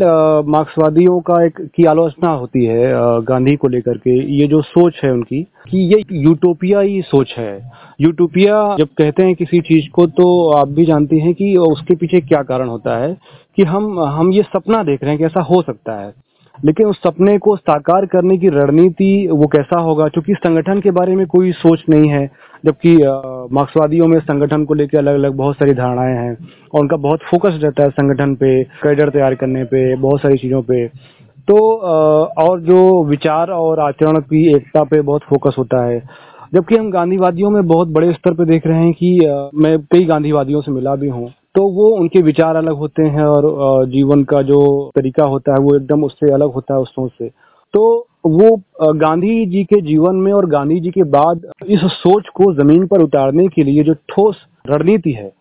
मार्क्सवादियों का एक की आलोचना होती है गांधी को लेकर के, ये जो सोच है उनकी, कि ये यूटोपिया ही सोच है। यूटोपिया जब कहते हैं किसी चीज़ को तो आप भी जानती हैं कि उसके पीछे क्या कारण होता है, कि हम हम ये सपना देख रहे हैं कि ऐसा हो सकता है। लेकिन उस सपने को साकार करने की रणनीति वो कैसा होगा? क्योंकि संगठन के बारे में कोई सोच नहीं है, जबकि मार्क्सवादियों में संगठन को लेकर अलग अलग बहुत सारी धारणाएँ हैं और उनका बहुत फोकस रहता है संगठन पे, कैडर तैयार करने पे, बहुत सारी चीज़ों पे। तो और जो विचार और आचरण की एकता पे बहुत फोकस होता है। जबकि हम गांधीवादियों में बहुत बड़े स्तर पे देख रहे हैं कि मैं कई गांधीवादियों से मिला भी हूँ। तो वो उनके विचार अलग होते हैं और जीवन का जो तरीका होता है वो एकदम उससे अलग होता है उस सोच से। तो वो गांधी जी के जीवन में और गांधी जी के बाद इस सोच को ज़मीन पर उतारने के लिए जो ठोस रणनीति है,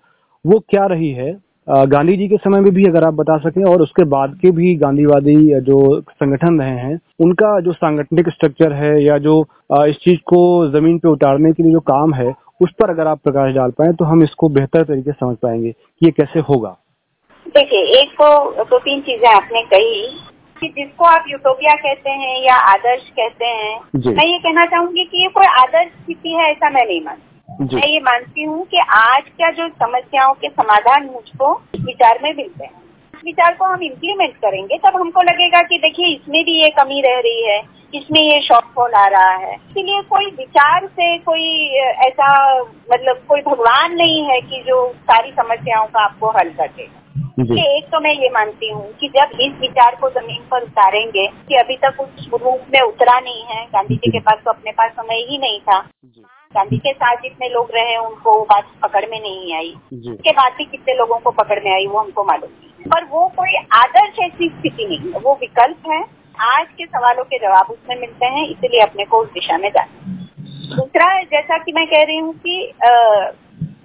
वो क्या रही है? गांधी जी के समय में भी अगर आप बता सकें और उसके बाद के भी गांधीवादी जो संगठन रहे हैं, उनका जो सांगठनिक स्ट्रक्चर है या जो इस चीज़ को ज़मीन पे उतारने के लिए जो काम है उस पर अगर आप प्रकाश डाल पाए तो हम इसको बेहतर तरीके से समझ पाएँगे कि ये कैसे होगा। देखिए एक तो दो तीन चीज़ें आपने कही कि जिसको आप यूटोपिया कहते हैं या आदर्श कहते हैं मैं ये कहना चाहूँगी कि ये कोई आदर्श स्थिति है ऐसा मैं नहीं मानती। मैं ये मानती हूँ कि आज क्या जो समस्याओं के समाधान मुझको विचार में मिलते हैं। विचार को हम इम्प्लीमेंट करेंगे तब हमको लगेगा कि देखिए इसमें भी ये कमी रह रही है इसमें ये शॉर्टफॉल आ रहा है। इसलिए कोई विचार से कोई ऐसा मतलब कोई भगवान नहीं है कि जो सारी समस्याओं का आपको हल कर देगा एक तो मैं ये मानती हूँ कि जब इस विचार को ज़मीन पर उतारेंगे कि अभी तक उस रूप में उतरा नहीं है गांधी जी के पास तो अपने पास समय ही नहीं था। गांधी के साथ जितने लोग रहे उनको वो बात पकड़ में नहीं आई। उसके बाद भी कितने लोगों को पकड़ में आई वो हमको मालूम नहीं पर वो कोई आदर्श ऐसी स्थिति नहीं है। वो विकल्प है आज के सवालों के जवाब उसमें मिलते हैं, इसलिए अपने को उस दिशा में जाना दूसरा, जैसा कि मैं कह रही हूँ कि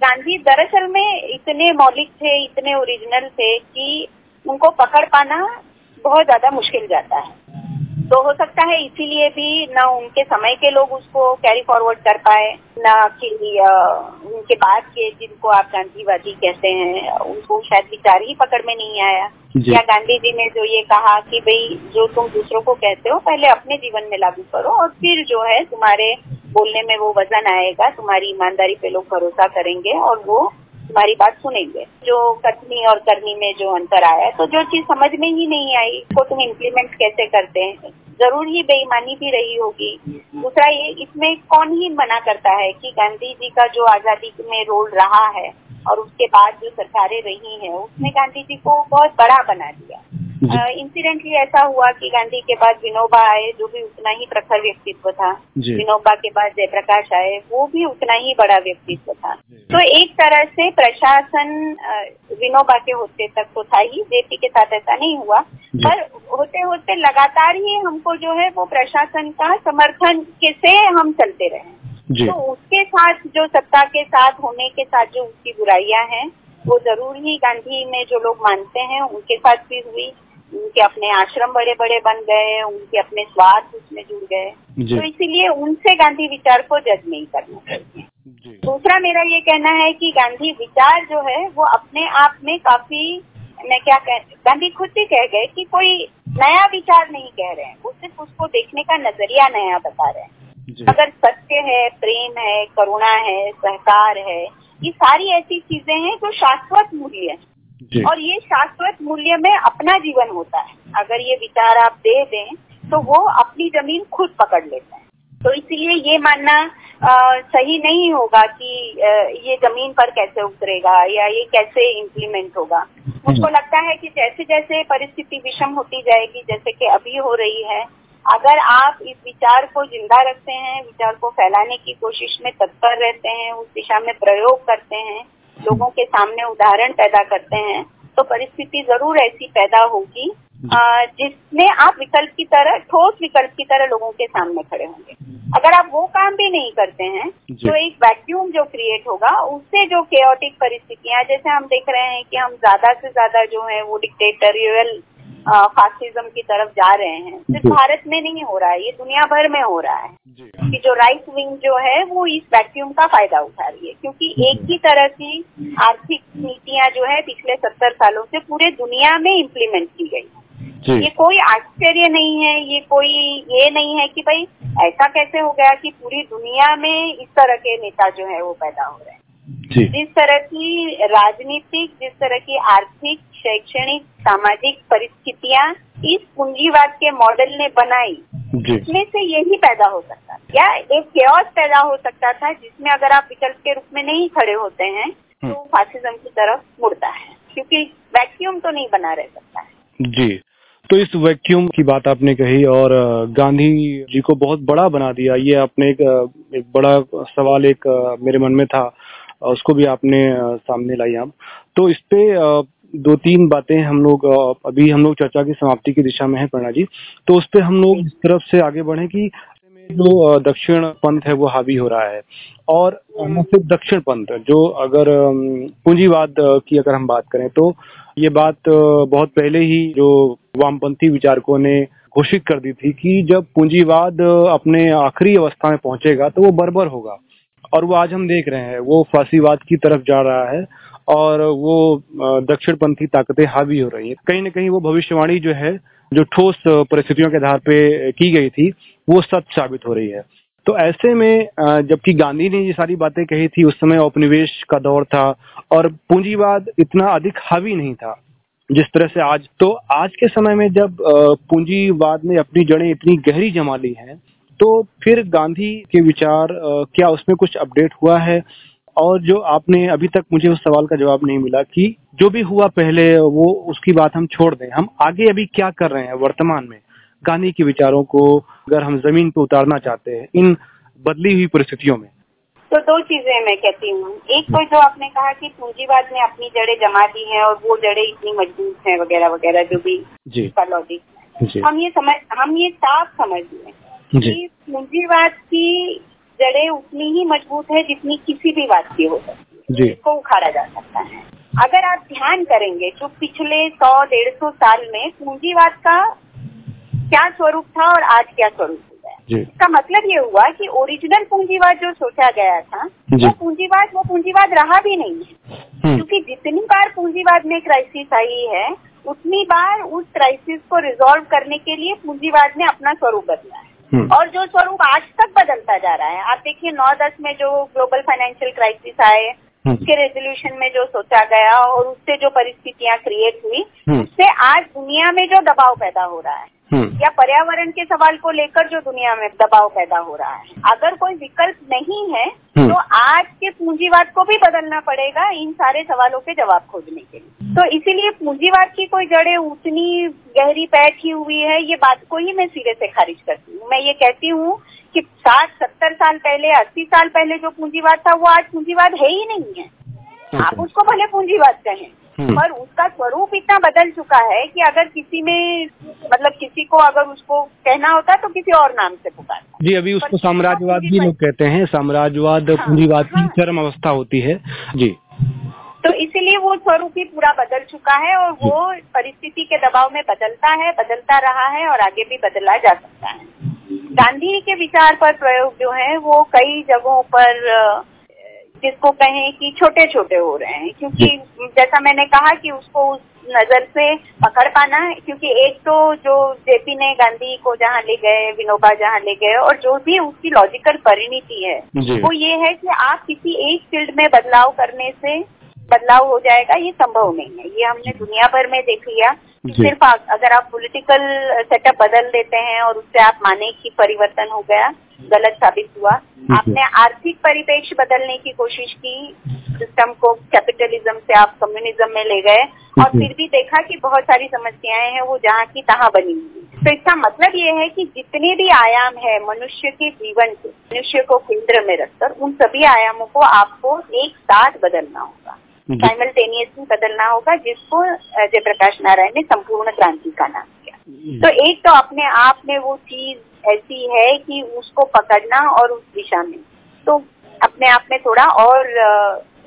गांधी दरअसल में इतने मौलिक थे, इतने ओरिजिनल थे कि उनको पकड़ पाना बहुत ज़्यादा मुश्किल जाता है। तो हो सकता है इसीलिए भी न उनके समय के लोग उसको कैरी फॉरवर्ड कर पाए न कि उनके बाद के जिनको आप गांधीवादी कहते हैं उनको शायद विचार ही पकड़ में नहीं आया। या गांधी जी ने जो ये कहा कि भाई जो तुम दूसरों को कहते हो पहले अपने जीवन में लागू करो और फिर जो है तुम्हारे बोलने में वो वज़न आएगा तुम्हारी ईमानदारी पे लोग भरोसा करेंगे और वो तुम्हारी बात सुनेंगे। जो कथनी और करनी में जो अंतर आया तो जो चीज़ समझ में ही नहीं आई वो तुम इम्प्लीमेंट कैसे करते हैं? ज़रूर ही बेईमानी भी रही होगी। दूसरा ये, इसमें कौन ही मना करता है कि गांधी जी का जो आज़ादी में रोल रहा है और उसके बाद जो सरकारें रही हैं, उसने गांधी जी को बहुत बड़ा बना दिया। इंसिडेंटली ऐसा हुआ कि गांधी के बाद विनोबा आए जो भी उतना ही प्रखर व्यक्तित्व था विनोबा के बाद जयप्रकाश आए वो भी उतना ही बड़ा व्यक्तित्व था। तो एक तरह से प्रशासन विनोबा के होते तक तो था ही जेपी के साथ ऐसा नहीं हुआ। पर होते होते लगातार ही हमको जो है वो प्रशासन का समर्थन के से हम चलते रहे। तो उसके साथ जो सत्ता के साथ होने के साथ जो उसकी बुराइयाँ हैं वो ज़रूर ही गांधी में जो लोग मानते हैं उनके साथ भी हुई। उनके अपने आश्रम बड़े बड़े बन गए उनके अपने स्वार्थ उसमें जुड़ गए। तो इसीलिए उनसे गांधी विचार को जज नहीं करना चाहिए। दूसरा मेरा ये कहना है कि गांधी विचार जो है वो अपने आप में काफ़ी मैं क्या कह गांधी खुद भी कह गए कि कोई नया विचार नहीं कह रहे हैं। वो सिर्फ़ उसको देखने का नज़रिया नया बता रहे हैं। अगर सत्य है प्रेम है करुणा है सहकार है ये सारी ऐसी चीज़ें हैं जो शाश्वत मूल्य है। और ये शाश्वत मूल्य में अपना जीवन होता है। अगर ये विचार आप दे दें तो वो अपनी ज़मीन खुद पकड़ लेता है। तो इसीलिए ये मानना आ, सही नहीं होगा कि आ, ये ज़मीन पर कैसे उतरेगा या ये कैसे इम्प्लीमेंट होगा। मुझको लगता है कि जैसे जैसे परिस्थिति विषम होती जाएगी जैसे कि अभी हो रही है अगर आप इस विचार को ज़िंदा रखते हैं विचार को फैलाने की कोशिश में तत्पर रहते हैं उस दिशा में प्रयोग करते हैं लोगों के सामने उदाहरण पैदा करते हैं तो परिस्थिति ज़रूर ऐसी पैदा होगी जिसमें आप विकल्प की तरह ठोस विकल्प की तरह लोगों के सामने खड़े होंगे। अगर आप वो काम भी नहीं करते हैं तो एक वैक्यूम जो क्रिएट होगा उससे जो केओटिक परिस्थितियाँ जैसे हम देख रहे हैं कि हम ज़्यादा से ज़्यादा जो है वो डिक्टेटरियल फासिज्म की तरफ़ जा रहे हैं। सिर्फ़ भारत में नहीं हो रहा है ये दुनिया भर में हो रहा है। कि जो राइट विंग जो है वो इस वैक्यूम का फ़ायदा उठा रही है। क्योंकि एक ही तरह की आर्थिक नीतियाँ जो है पिछले सत्तर सालों से पूरे दुनिया में इम्प्लीमेंट की गई ये कोई आश्चर्य नहीं है ये कोई ये नहीं है कि भाई ऐसा कैसे हो गया कि पूरी दुनिया में इस तरह के नेता जो है वो पैदा हो रहे हैं। जिस तरह की राजनीतिक जिस तरह की आर्थिक शैक्षणिक सामाजिक परिस्थितियाँ इस पूंजीवाद के मॉडल ने बनाई जिसमें से यही पैदा हो सकता या एक केस पैदा हो सकता था जिसमें अगर आप विकल्प के रूप में नहीं खड़े होते हैं तो फासिज्म की तरफ़ मुड़ता है क्योंकि वैक्यूम तो नहीं बना रह सकता है। जी। तो इस वैक्यूम की बात आपने कही और गांधी जी को बहुत बड़ा बना दिया। ये आपने एक, एक बड़ा सवाल एक मेरे मन में था। उसको भी आपने सामने लाई आप तो इस पे दो तीन बातें हम लोग अभी हम लोग चर्चा की समाप्ति की दिशा में है, प्रणा जी। तो उस पर हम लोग इस तरफ़ से आगे बढ़े कि जो दक्षिण पंथ है, वो हावी हो रहा है। और सिर्फ़ दक्षिण पंथ, जो अगर पूंजीवाद की अगर हम बात करें तो ये बात बहुत पहले ही जो वामपंथी विचारकों ने घोषित कर दी थी कि जब पूंजीवाद अपने आखिरी अवस्था में पहुंचेगा तो वो बर्बर होगा। और वो आज हम देख रहे हैं, वो फांसीवाद की तरफ़ जा रहा है और वो दक्षिणपंथी ताकतें हावी हो रही है। कहीं ना कहीं वो भविष्यवाणी जो है, जो ठोस परिस्थितियों के आधार पे की गई थी, वो सच साबित हो रही है। तो ऐसे में जबकि गांधी ने ये सारी बातें कही थी, उस समय औपनिवेश का दौर था और पूंजीवाद इतना अधिक हावी नहीं था, जिस तरह से आज। तो आज के समय में जब पूंजीवाद ने अपनी जड़ें इतनी गहरी जमा ली हैं तो फिर गांधी के विचार क्या उसमें कुछ अपडेट हुआ है? और जो आपने अभी तक मुझे उस सवाल का जवाब नहीं मिला कि जो भी हुआ पहले वो उसकी बात हम छोड़ दें। हम आगे अभी क्या कर रहे हैं वर्तमान में? गांधी के विचारों को अगर हम ज़मीन पे उतारना चाहते हैं इन बदली हुई परिस्थितियों में। तो दो चीज़ें मैं कहती हूँ। एक तो जो आपने कहा कि पूंजीवाद ने अपनी जड़ें जमा दी हैं और वो जड़ें इतनी मज़बूत हैं वगैरह वगैरह जो भी लॉजिक हम ये समझ हम ये साफ़ समझ लें कि पूंजीवाद की जड़ें उतनी ही मज़बूत है जितनी किसी भी बात की हो सकती है इसको उखाड़ा जा सकता है। अगर आप ध्यान करेंगे जो पिछले सौ डेढ़ सौ साल में पूंजीवाद का क्या स्वरूप था और आज क्या स्वरूप हो गया इसका मतलब ये हुआ कि ओरिजिनल पूंजीवाद जो सोचा गया था वो पूंजीवाद वो पूंजीवाद रहा भी नहीं है। हम्म। क्योंकि जितनी बार पूंजीवाद में क्राइसिस आई है उतनी बार उस क्राइसिस को रिजोल्व करने के लिए पूंजीवाद ने अपना स्वरूप बदला है। और जो स्वरूप आज तक बदलता जा रहा है आप देखिए नौ दस में जो ग्लोबल फाइनेंशियल क्राइसिस आए हम्म। उसके रेजोल्यूशन में जो सोचा गया और उससे जो परिस्थितियाँ क्रिएट हुई हम्म। उससे आज दुनिया में जो दबाव पैदा हो रहा है या पर्यावरण के सवाल को लेकर जो दुनिया में दबाव पैदा हो रहा है। अगर कोई विकल्प नहीं है तो आज के पूंजीवाद को भी बदलना पड़ेगा इन सारे सवालों के जवाब खोजने के लिए। तो इसीलिए पूंजीवाद की कोई जड़ें उतनी गहरी बैठी हुई है ये बात को ही मैं सिरे से खारिज करती हूँ। मैं ये कहती हूँ कि साठ सत्तर साल पहले अस्सी साल पहले जो पूंजीवाद था वो आज पूंजीवाद है ही नहीं है। अच्छा। आप उसको भले पूंजीवाद कहें हम्म। पर उसका स्वरूप इतना बदल चुका है कि अगर किसी में मतलब किसी को अगर उसको कहना होता तो किसी और नाम से पुकारता जी अभी उसको साम्राज्यवाद भी लोग कहते हैं साम्राज्यवाद हाँ, पूंजीवाद की। चरम अवस्था होती है। जी। तो इसीलिए वो स्वरूप ही पूरा बदल चुका है और वो परिस्थिति के दबाव में बदलता है बदलता रहा है और आगे भी बदला जा सकता है। गांधी के विचार पर प्रयोग जो है वो कई जगहों पर जिसको कहें कि छोटे छोटे हो रहे हैं। क्योंकि जैसा मैंने कहा कि उसको उस नज़र से पकड़ पाना है क्योंकि एक तो जो जेपी ने गांधी को जहाँ ले गए विनोबा जहाँ ले गए और जो भी उसकी लॉजिकल परिणति है वो ये है कि आप किसी एक फ़ील्ड में बदलाव करने से बदलाव हो जाएगा ये संभव नहीं है। ये हमने दुनिया भर में देख लिया सिर्फ़ अगर आप पॉलिटिकल सेटअप बदल देते हैं और उससे आप माने कि परिवर्तन हो गया गलत साबित हुआ आपने आर्थिक परिपेक्ष बदलने की कोशिश की सिस्टम को कैपिटलिज्म से आप कम्युनिज्म में ले गए और फिर भी देखा कि बहुत सारी समस्याएँ हैं वो जहाँ की तहाँ बनी हुई तो इसका मतलब ये है कि जितने भी आयाम है मनुष्य के जीवन के मनुष्य को केंद्र में रखकर उन सभी आयामों को आपको एक साथ बदलना होगा। साइमल्टेनियसली बदलना होगा जिसको जयप्रकाश नारायण ने संपूर्ण क्रांति का नाम किया। तो एक तो अपने आप में वो चीज़ ऐसी है कि उसको पकड़ना और उस दिशा में। तो अपने आप में थोड़ा और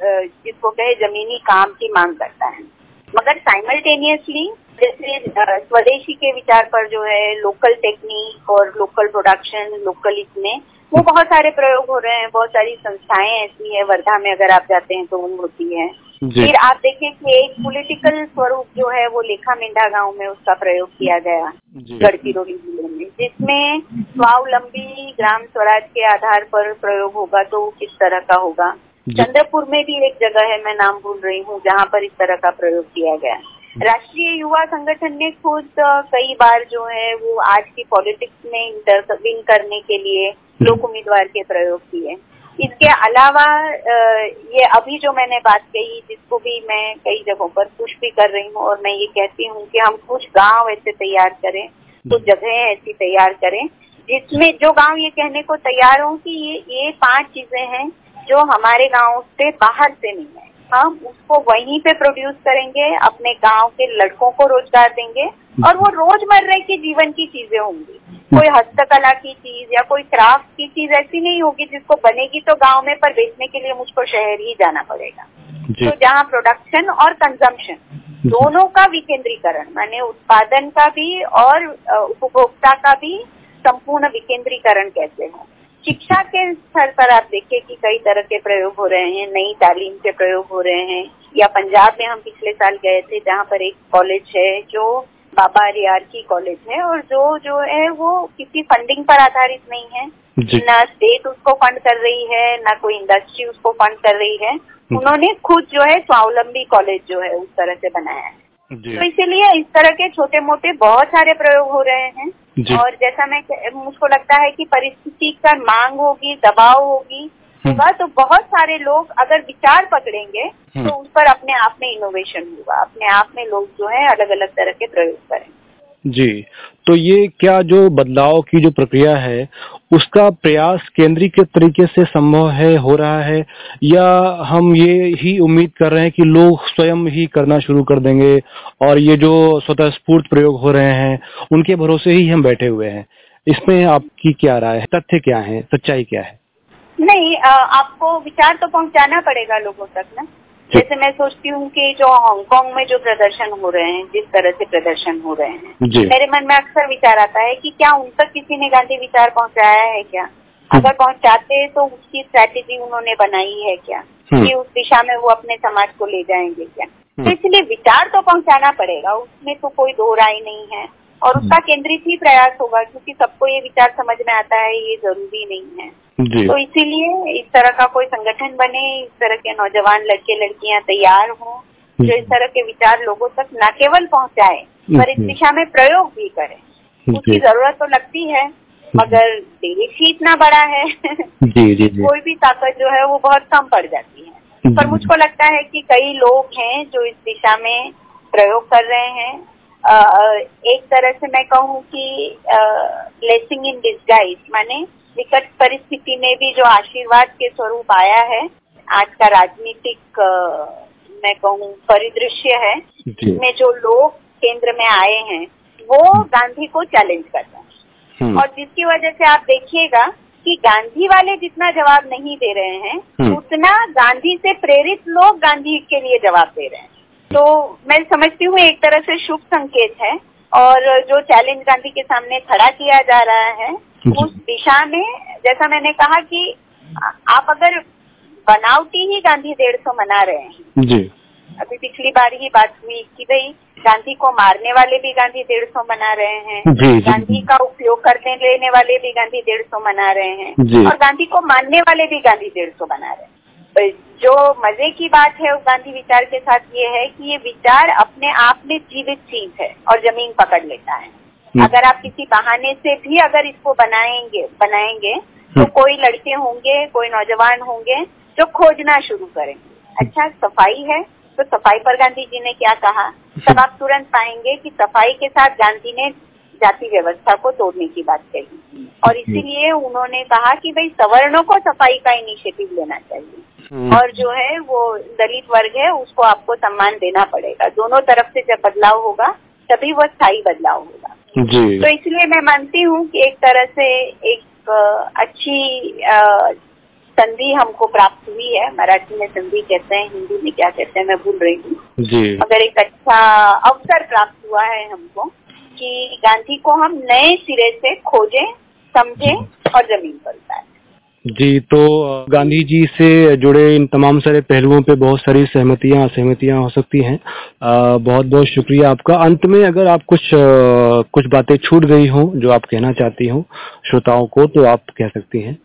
जिसको कहे जमीनी काम की मांग करता है। मगर साइमल्टेनियसली जैसे स्वदेशी के विचार पर जो है लोकल टेक्निक और लोकल प्रोडक्शन लोकल इसमें वो बहुत सारे प्रयोग हो रहे हैं बहुत सारी संस्थाएँ ऐसी है वर्धा में अगर आप जाते हैं तो वो होती है। फिर आप देखें कि एक पॉलिटिकल स्वरूप जो है वो लेखा मेंढा गाँव में उसका प्रयोग किया गया गढ़चिरौली ज़िले में जिसमें स्वावलंबी ग्राम स्वराज के आधार पर प्रयोग होगा तो किस तरह का होगा। चंद्रपुर में भी एक जगह है मैं नाम भूल रही हूँ जहाँ पर इस तरह का प्रयोग किया गया। राष्ट्रीय युवा संगठन ने खुद कई बार जो है वो आज की पॉलिटिक्स में इंटरविन करने के लिए लोक उम्मीदवार के प्रयोग किए। इसके अलावा ये अभी जो मैंने बात कही जिसको भी मैं कई जगहों पर पुश भी कर रही हूँ और मैं ये कहती हूँ कि हम कुछ गाँव ऐसे तैयार करें कुछ जगह ऐसी तैयार करें जिसमें जो गाँव ये कहने को तैयार हो कि ये ये पाँच चीज़ें हैं जो हमारे गाँव से बाहर से नहीं है। हम उसको वहीं पे प्रोड्यूस करेंगे अपने गाँव के लड़कों को रोज़गार देंगे और वो रोज़मर्रा की जीवन की चीज़ें होंगी। कोई हस्तकला की चीज़ या कोई क्राफ्ट की चीज़ ऐसी नहीं होगी जिसको बनेगी तो गाँव में पर बेचने के लिए मुझको शहर ही जाना पड़ेगा। तो जहाँ प्रोडक्शन और कंजम्पशन दोनों का विकेंद्रीकरण माने उत्पादन का भी और उपभोक्ता का भी संपूर्ण विकेंद्रीकरण कैसे हो। शिक्षा के स्तर पर आप देखिए कि कई तरह के प्रयोग हो रहे हैं नई तालीम के प्रयोग हो रहे हैं या पंजाब में हम पिछले साल गए थे जहाँ पर एक कॉलेज है जो बाबा रियारकी कॉलेज है और जो जो है वो किसी फंडिंग पर आधारित नहीं है। न स्टेट उसको फंड कर रही है ना कोई इंडस्ट्री उसको फंड कर रही है। उन्होंने खुद जो है स्वावलंबी कॉलेज जो है उस तरह से बनाया है। तो इसीलिए इस तरह के छोटे मोटे बहुत सारे प्रयोग हो रहे हैं। और जैसा मैं मुझको लगता है कि परिस्थिति का मांग होगी दबाव होगी होगा तो बहुत सारे लोग अगर विचार पकड़ेंगे हम्म। तो उस पर अपने आप में इनोवेशन होगा अपने आप में लोग जो है अलग अलग तरह के प्रयोग करें जी। तो ये क्या जो बदलाव की जो प्रक्रिया है उसका प्रयास केंद्रीय के तरीके से संभव है हो रहा है या हम ये ही उम्मीद कर रहे हैं कि लोग स्वयं ही करना शुरू कर देंगे और ये जो स्वतः स्फूर्त प्रयोग हो रहे हैं उनके भरोसे ही हम बैठे हुए हैं। इसमें आपकी क्या राय है? तथ्य क्या है? सच्चाई क्या है? नहीं आ, आपको विचार तो पहुंचाना पड़ेगा लोगों तक ना? जैसे मैं सोचती हूँ कि जो हांगकांग में जो प्रदर्शन हो रहे हैं जिस तरह से प्रदर्शन हो रहे हैं मेरे मन में अक्सर विचार आता है कि क्या उन तक किसी ने गांधी विचार पहुँचाया है क्या हम्म। अगर पहुंचाते तो उसकी स्ट्रैटेजी उन्होंने बनाई है क्या हम्म। कि उस दिशा में वो अपने समाज को ले जाएँगे क्या तो हम्म। इसलिए विचार तो पहुंचाना पड़ेगा उसमें तो कोई दो राय नहीं है और उसका केंद्रित ही प्रयास होगा क्योंकि सबको ये विचार समझ में आता है ये ज़रूरी नहीं है। तो इसीलिए इस तरह का कोई संगठन बने इस तरह के नौजवान लड़के लड़कियाँ तैयार हों जो इस तरह के विचार लोगों तक न केवल पहुँचाए पर इस दिशा में प्रयोग भी करें। उसकी ज़रूरत तो लगती है मगर देश ही इतना बड़ा है जी, जी, जी. कोई भी ताकत जो है वो बहुत कम पड़ जाती है। पर मुझको लगता है कि कई लोग हैं जो इस दिशा में प्रयोग कर रहे हैं एक तरह से मैं कहूँ कि ब्लेसिंग इन डिस्गाइज माने विकट परिस्थिति में भी जो आशीर्वाद के स्वरूप आया है आज का राजनीतिक मैं कहूँ परिदृश्य है जिसमें जो लोग केंद्र में आए हैं वो गांधी को चैलेंज कर रहे हैं हम्म। और जिसकी वजह से आप देखिएगा कि गांधी वाले जितना जवाब नहीं दे रहे हैं हम्म। उतना गांधी से प्रेरित लोग गांधी के लिए जवाब दे रहे हैं तो मैं समझती हूँ एक तरह से शुभ संकेत है और जो चैलेंज गांधी के सामने खड़ा किया जा रहा है उस दिशा में जैसा मैंने कहा कि आप अगर बनावटी ही गांधी डेढ़ सौ मना रहे हैं। जी। अभी पिछली बार ही बात हुई कि भाई गांधी को मारने वाले भी गांधी डेढ़ सौ मना रहे हैं। जी, गांधी का उपयोग करने लेने वाले भी गांधी डेढ़ सौ मना रहे हैं। और गांधी को मानने वाले भी गांधी डेढ़ सौ मना रहे हैं। जो मज़े की बात है उस गांधी विचार के साथ ये है कि ये विचार अपने आप में जीवित चीज़ है और ज़मीन पकड़ लेता है। हम्म। अगर आप किसी बहाने से भी अगर इसको बनाएँगे बनाएँगे तो हम्म। कोई लड़के होंगे कोई नौजवान होंगे जो खोजना शुरू करेंगे। अच्छा सफ़ाई है तो सफ़ाई पर गांधी जी ने क्या कहा? तब आप तुरंत पाएँगे कि सफ़ाई के साथ गांधी ने जाति व्यवस्था को तोड़ने की बात कही। और इसीलिए उन्होंने कहा कि भाई सवर्णों को सफ़ाई का इनिशिएटिव लेना चाहिए। हम्म। और जो है वो दलित वर्ग है उसको आपको सम्मान देना पड़ेगा। दोनों तरफ़ से जब बदलाव होगा तभी वो स्थायी बदलाव होगा। जी। तो इसलिए मैं मानती हूँ कि एक तरह से एक अच्छी संधि हमको प्राप्त हुई है। मराठी में संधि कहते हैं हिंदी में क्या कहते हैं मैं भूल रही हूँ। अगर एक अच्छा अवसर प्राप्त हुआ है हमको कि गांधी को हम नए सिरे से खोजें समझें और ज़मीन पर उतारें। जी तो गांधी जी से जुड़े इन तमाम सारे पहलुओं पे बहुत सारी सहमतियाँ असहमतियाँ हो सकती हैं। बहुत बहुत शुक्रिया आपका। अंत में अगर आप कुछ कुछ बातें छूट गई हो जो आप कहना चाहती हो श्रोताओं को तो आप कह सकती हैं।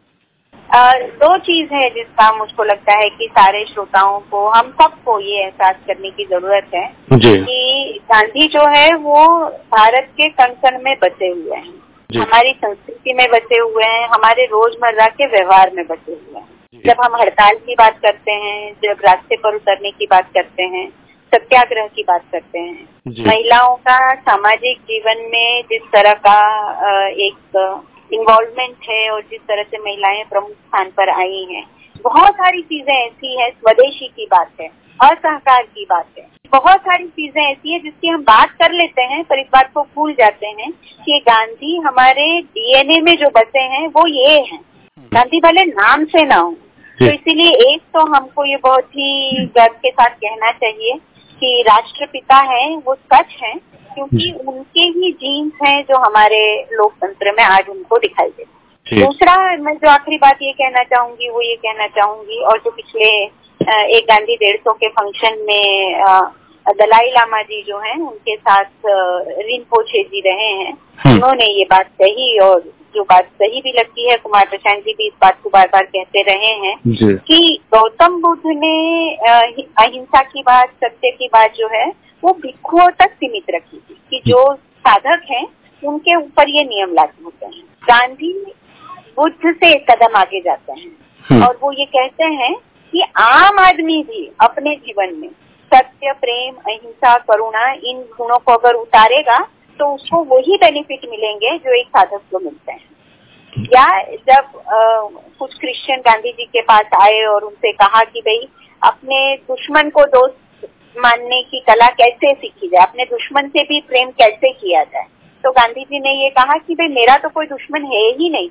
आ, दो चीज़ है जिसका मुझको लगता है कि सारे श्रोताओं को हम सबको ये एहसास करने की ज़रूरत है जी। कि गांधी जो है वो भारत के कण में बसे हुए हैं। हमारी संस्कृति में बसे हुए हैं हमारे रोज़मर्रा के व्यवहार में बसे हुए हैं। जब हम हड़ताल की बात करते हैं जब रास्ते पर उतरने की बात करते हैं सत्याग्रह की बात करते हैं महिलाओं का सामाजिक जीवन में जिस तरह का एक इन्वॉल्वमेंट है और जिस तरह से महिलाएँ प्रमुख स्थान पर आई हैं बहुत सारी चीज़ें ऐसी है स्वदेशी की बात है असहकार की बात है। बहुत सारी चीज़ें ऐसी है जिसकी हम बात कर लेते हैं पर इस बात को भूल जाते हैं कि गांधी हमारे डीएनए में जो बसे हैं वो ये हैं। गांधी भले नाम से ना हो तो इसीलिए एक तो हमको ये बहुत ही गर्व के साथ कहना चाहिए कि राष्ट्रपिता है वो सच है क्योंकि उनके ही जीन्स हैं जो हमारे लोकतंत्र में आज उनको दिखाई देते दूसरा मैं जो आखिरी बात ये कहना चाहूँगी वो ये कहना चाहूँगी और जो पिछले एक गांधी डेढ़ सौ के फ़ंक्शन में दलाई लामा जी जो हैं उनके साथ रिन पोछे जी रहे हैं हम्म। उन्होंने ये बात कही और जो बात सही भी लगती है कुमार प्रशांत जी भी इस बात को बार बार कहते रहे हैं कि गौतम बुद्ध ने अहिंसा की बात सत्य की बात जो है वो भिक्षुओं तक सीमित रखी थी कि जो साधक हैं उनके ऊपर ये नियम लागू होते हैं गांधी बुद्ध से एक कदम आगे जाते हैं हम्म। और वो ये कहते हैं कि आम आदमी भी अपने जीवन में सत्य प्रेम अहिंसा करुणा इन गुणों को अगर उतारेगा तो उसको वही बेनिफिट मिलेंगे जो एक साधक को मिलते हैं। या जब आ, कुछ क्रिश्चियन गांधी जी के पास आए और उनसे कहा कि भाई अपने दुश्मन को दोस्त मानने की कला कैसे सीखी जाए? अपने दुश्मन से भी प्रेम कैसे किया जाए? तो गांधी जी ने ये कहा कि भाई मेरा तो कोई दुश्मन है ही नहीं।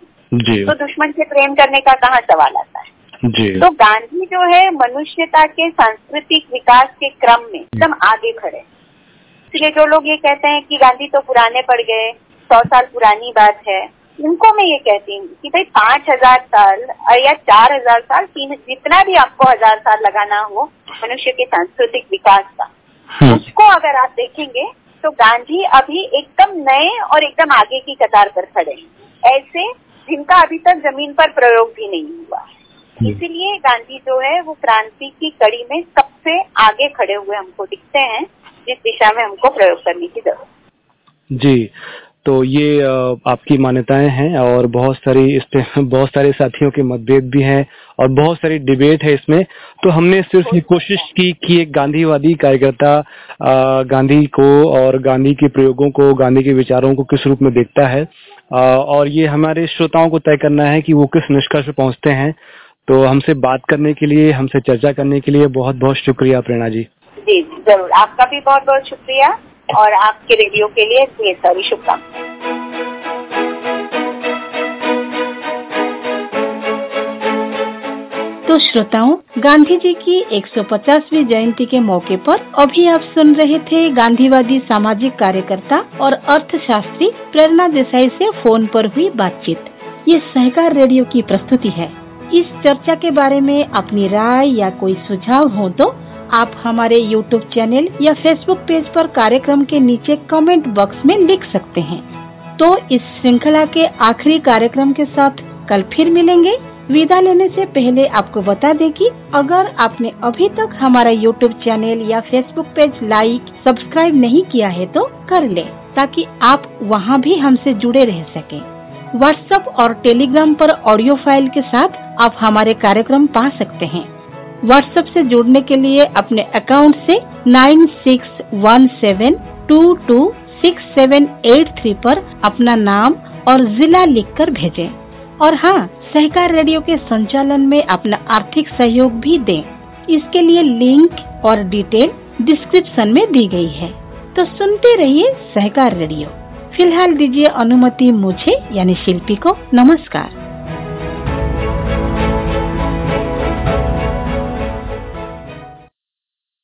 तो दुश्मन से प्रेम करने का कहाँ सवाल आता है? तो गांधी जो है मनुष्यता के सांस्कृतिक विकास के क्रम में एकदम आगे खड़े। इसलिए जो लोग ये कहते हैं कि गांधी तो पुराने पड़ गए सौ साल पुरानी बात है उनको मैं ये कहती हूँ कि भाई पाँच हज़ार साल या चार हज़ार साल तीन जितना भी आपको हज़ार साल लगाना हो मनुष्य के सांस्कृतिक विकास का हम्म। उसको अगर आप देखेंगे तो गांधी अभी एकदम नए और एकदम आगे की कतार पर खड़े हैं। ऐसे जिनका अभी तक ज़मीन पर प्रयोग भी नहीं हुआ। है इसीलिए गांधी जो है वो क्रांति की कड़ी में सबसे आगे खड़े हुए हमको दिखते हैं जिस दिशा में हमको प्रयोग करने की ज़रूरत जी तो ये आपकी मान्यताएँ हैं और बहुत सारी इस पे बहुत सारे साथियों के मतभेद भी हैं और बहुत सारी डिबेट है इसमें। तो हमने सिर्फ़ ये कोशिश की कि एक गांधीवादी कार्यकर्ता गांधी को और गांधी के प्रयोगों को गांधी के विचारों को किस रूप में देखता है। और ये हमारे श्रोताओं को तय करना है कि वो किस निष्कर्ष पहुँचते हैं। तो हमसे बात करने के लिए हमसे चर्चा करने के लिए बहुत बहुत शुक्रिया प्रेरणा जी। जी ज़रूर। आपका भी बहुत बहुत शुक्रिया और आपके रेडियो के लिए ढेर सारी शुभकामनाएँ। तो श्रोताओं गांधी जी की 150वीं जयंती के मौके पर अभी आप सुन रहे थे गांधीवादी सामाजिक कार्यकर्ता और अर्थशास्त्री प्रेरणा देसाई से फ़ोन पर हुई बातचीत। ये सहकार रेडियो की प्रस्तुति है। इस चर्चा के बारे में अपनी राय या कोई सुझाव हो तो आप हमारे YouTube चैनल या Facebook पेज पर कार्यक्रम के नीचे कमेंट बॉक्स में लिख सकते हैं तो इस श्रृंखला के आखिरी कार्यक्रम के साथ कल फिर मिलेंगे विदा लेने से पहले आपको बता दें कि अगर आपने अभी तक हमारा YouTube चैनल या Facebook पेज लाइक सब्सक्राइब नहीं किया है तो कर ले, ताकि आप वहाँ भी हमसे जुड़े रह सकें। व्हाट्सएप और टेलीग्राम पर ऑडियो फ़ाइल के साथ आप हमारे कार्यक्रम पा सकते हैं। व्हाट्सएप से जुड़ने के लिए अपने अकाउंट से nine six one seven two two six seven eight three पर अपना नाम और जिला लिखकर भेजें। और हाँ सहकार रेडियो के संचालन में अपना आर्थिक सहयोग भी दें। इसके लिए लिंक और डिटेल डिस्क्रिप्शन में दी गई है। तो सुनते रहिए सहकार रेडियो। फ़िलहाल दीजिए अनुमति मुझे यानी शिल्पी को। नमस्कार।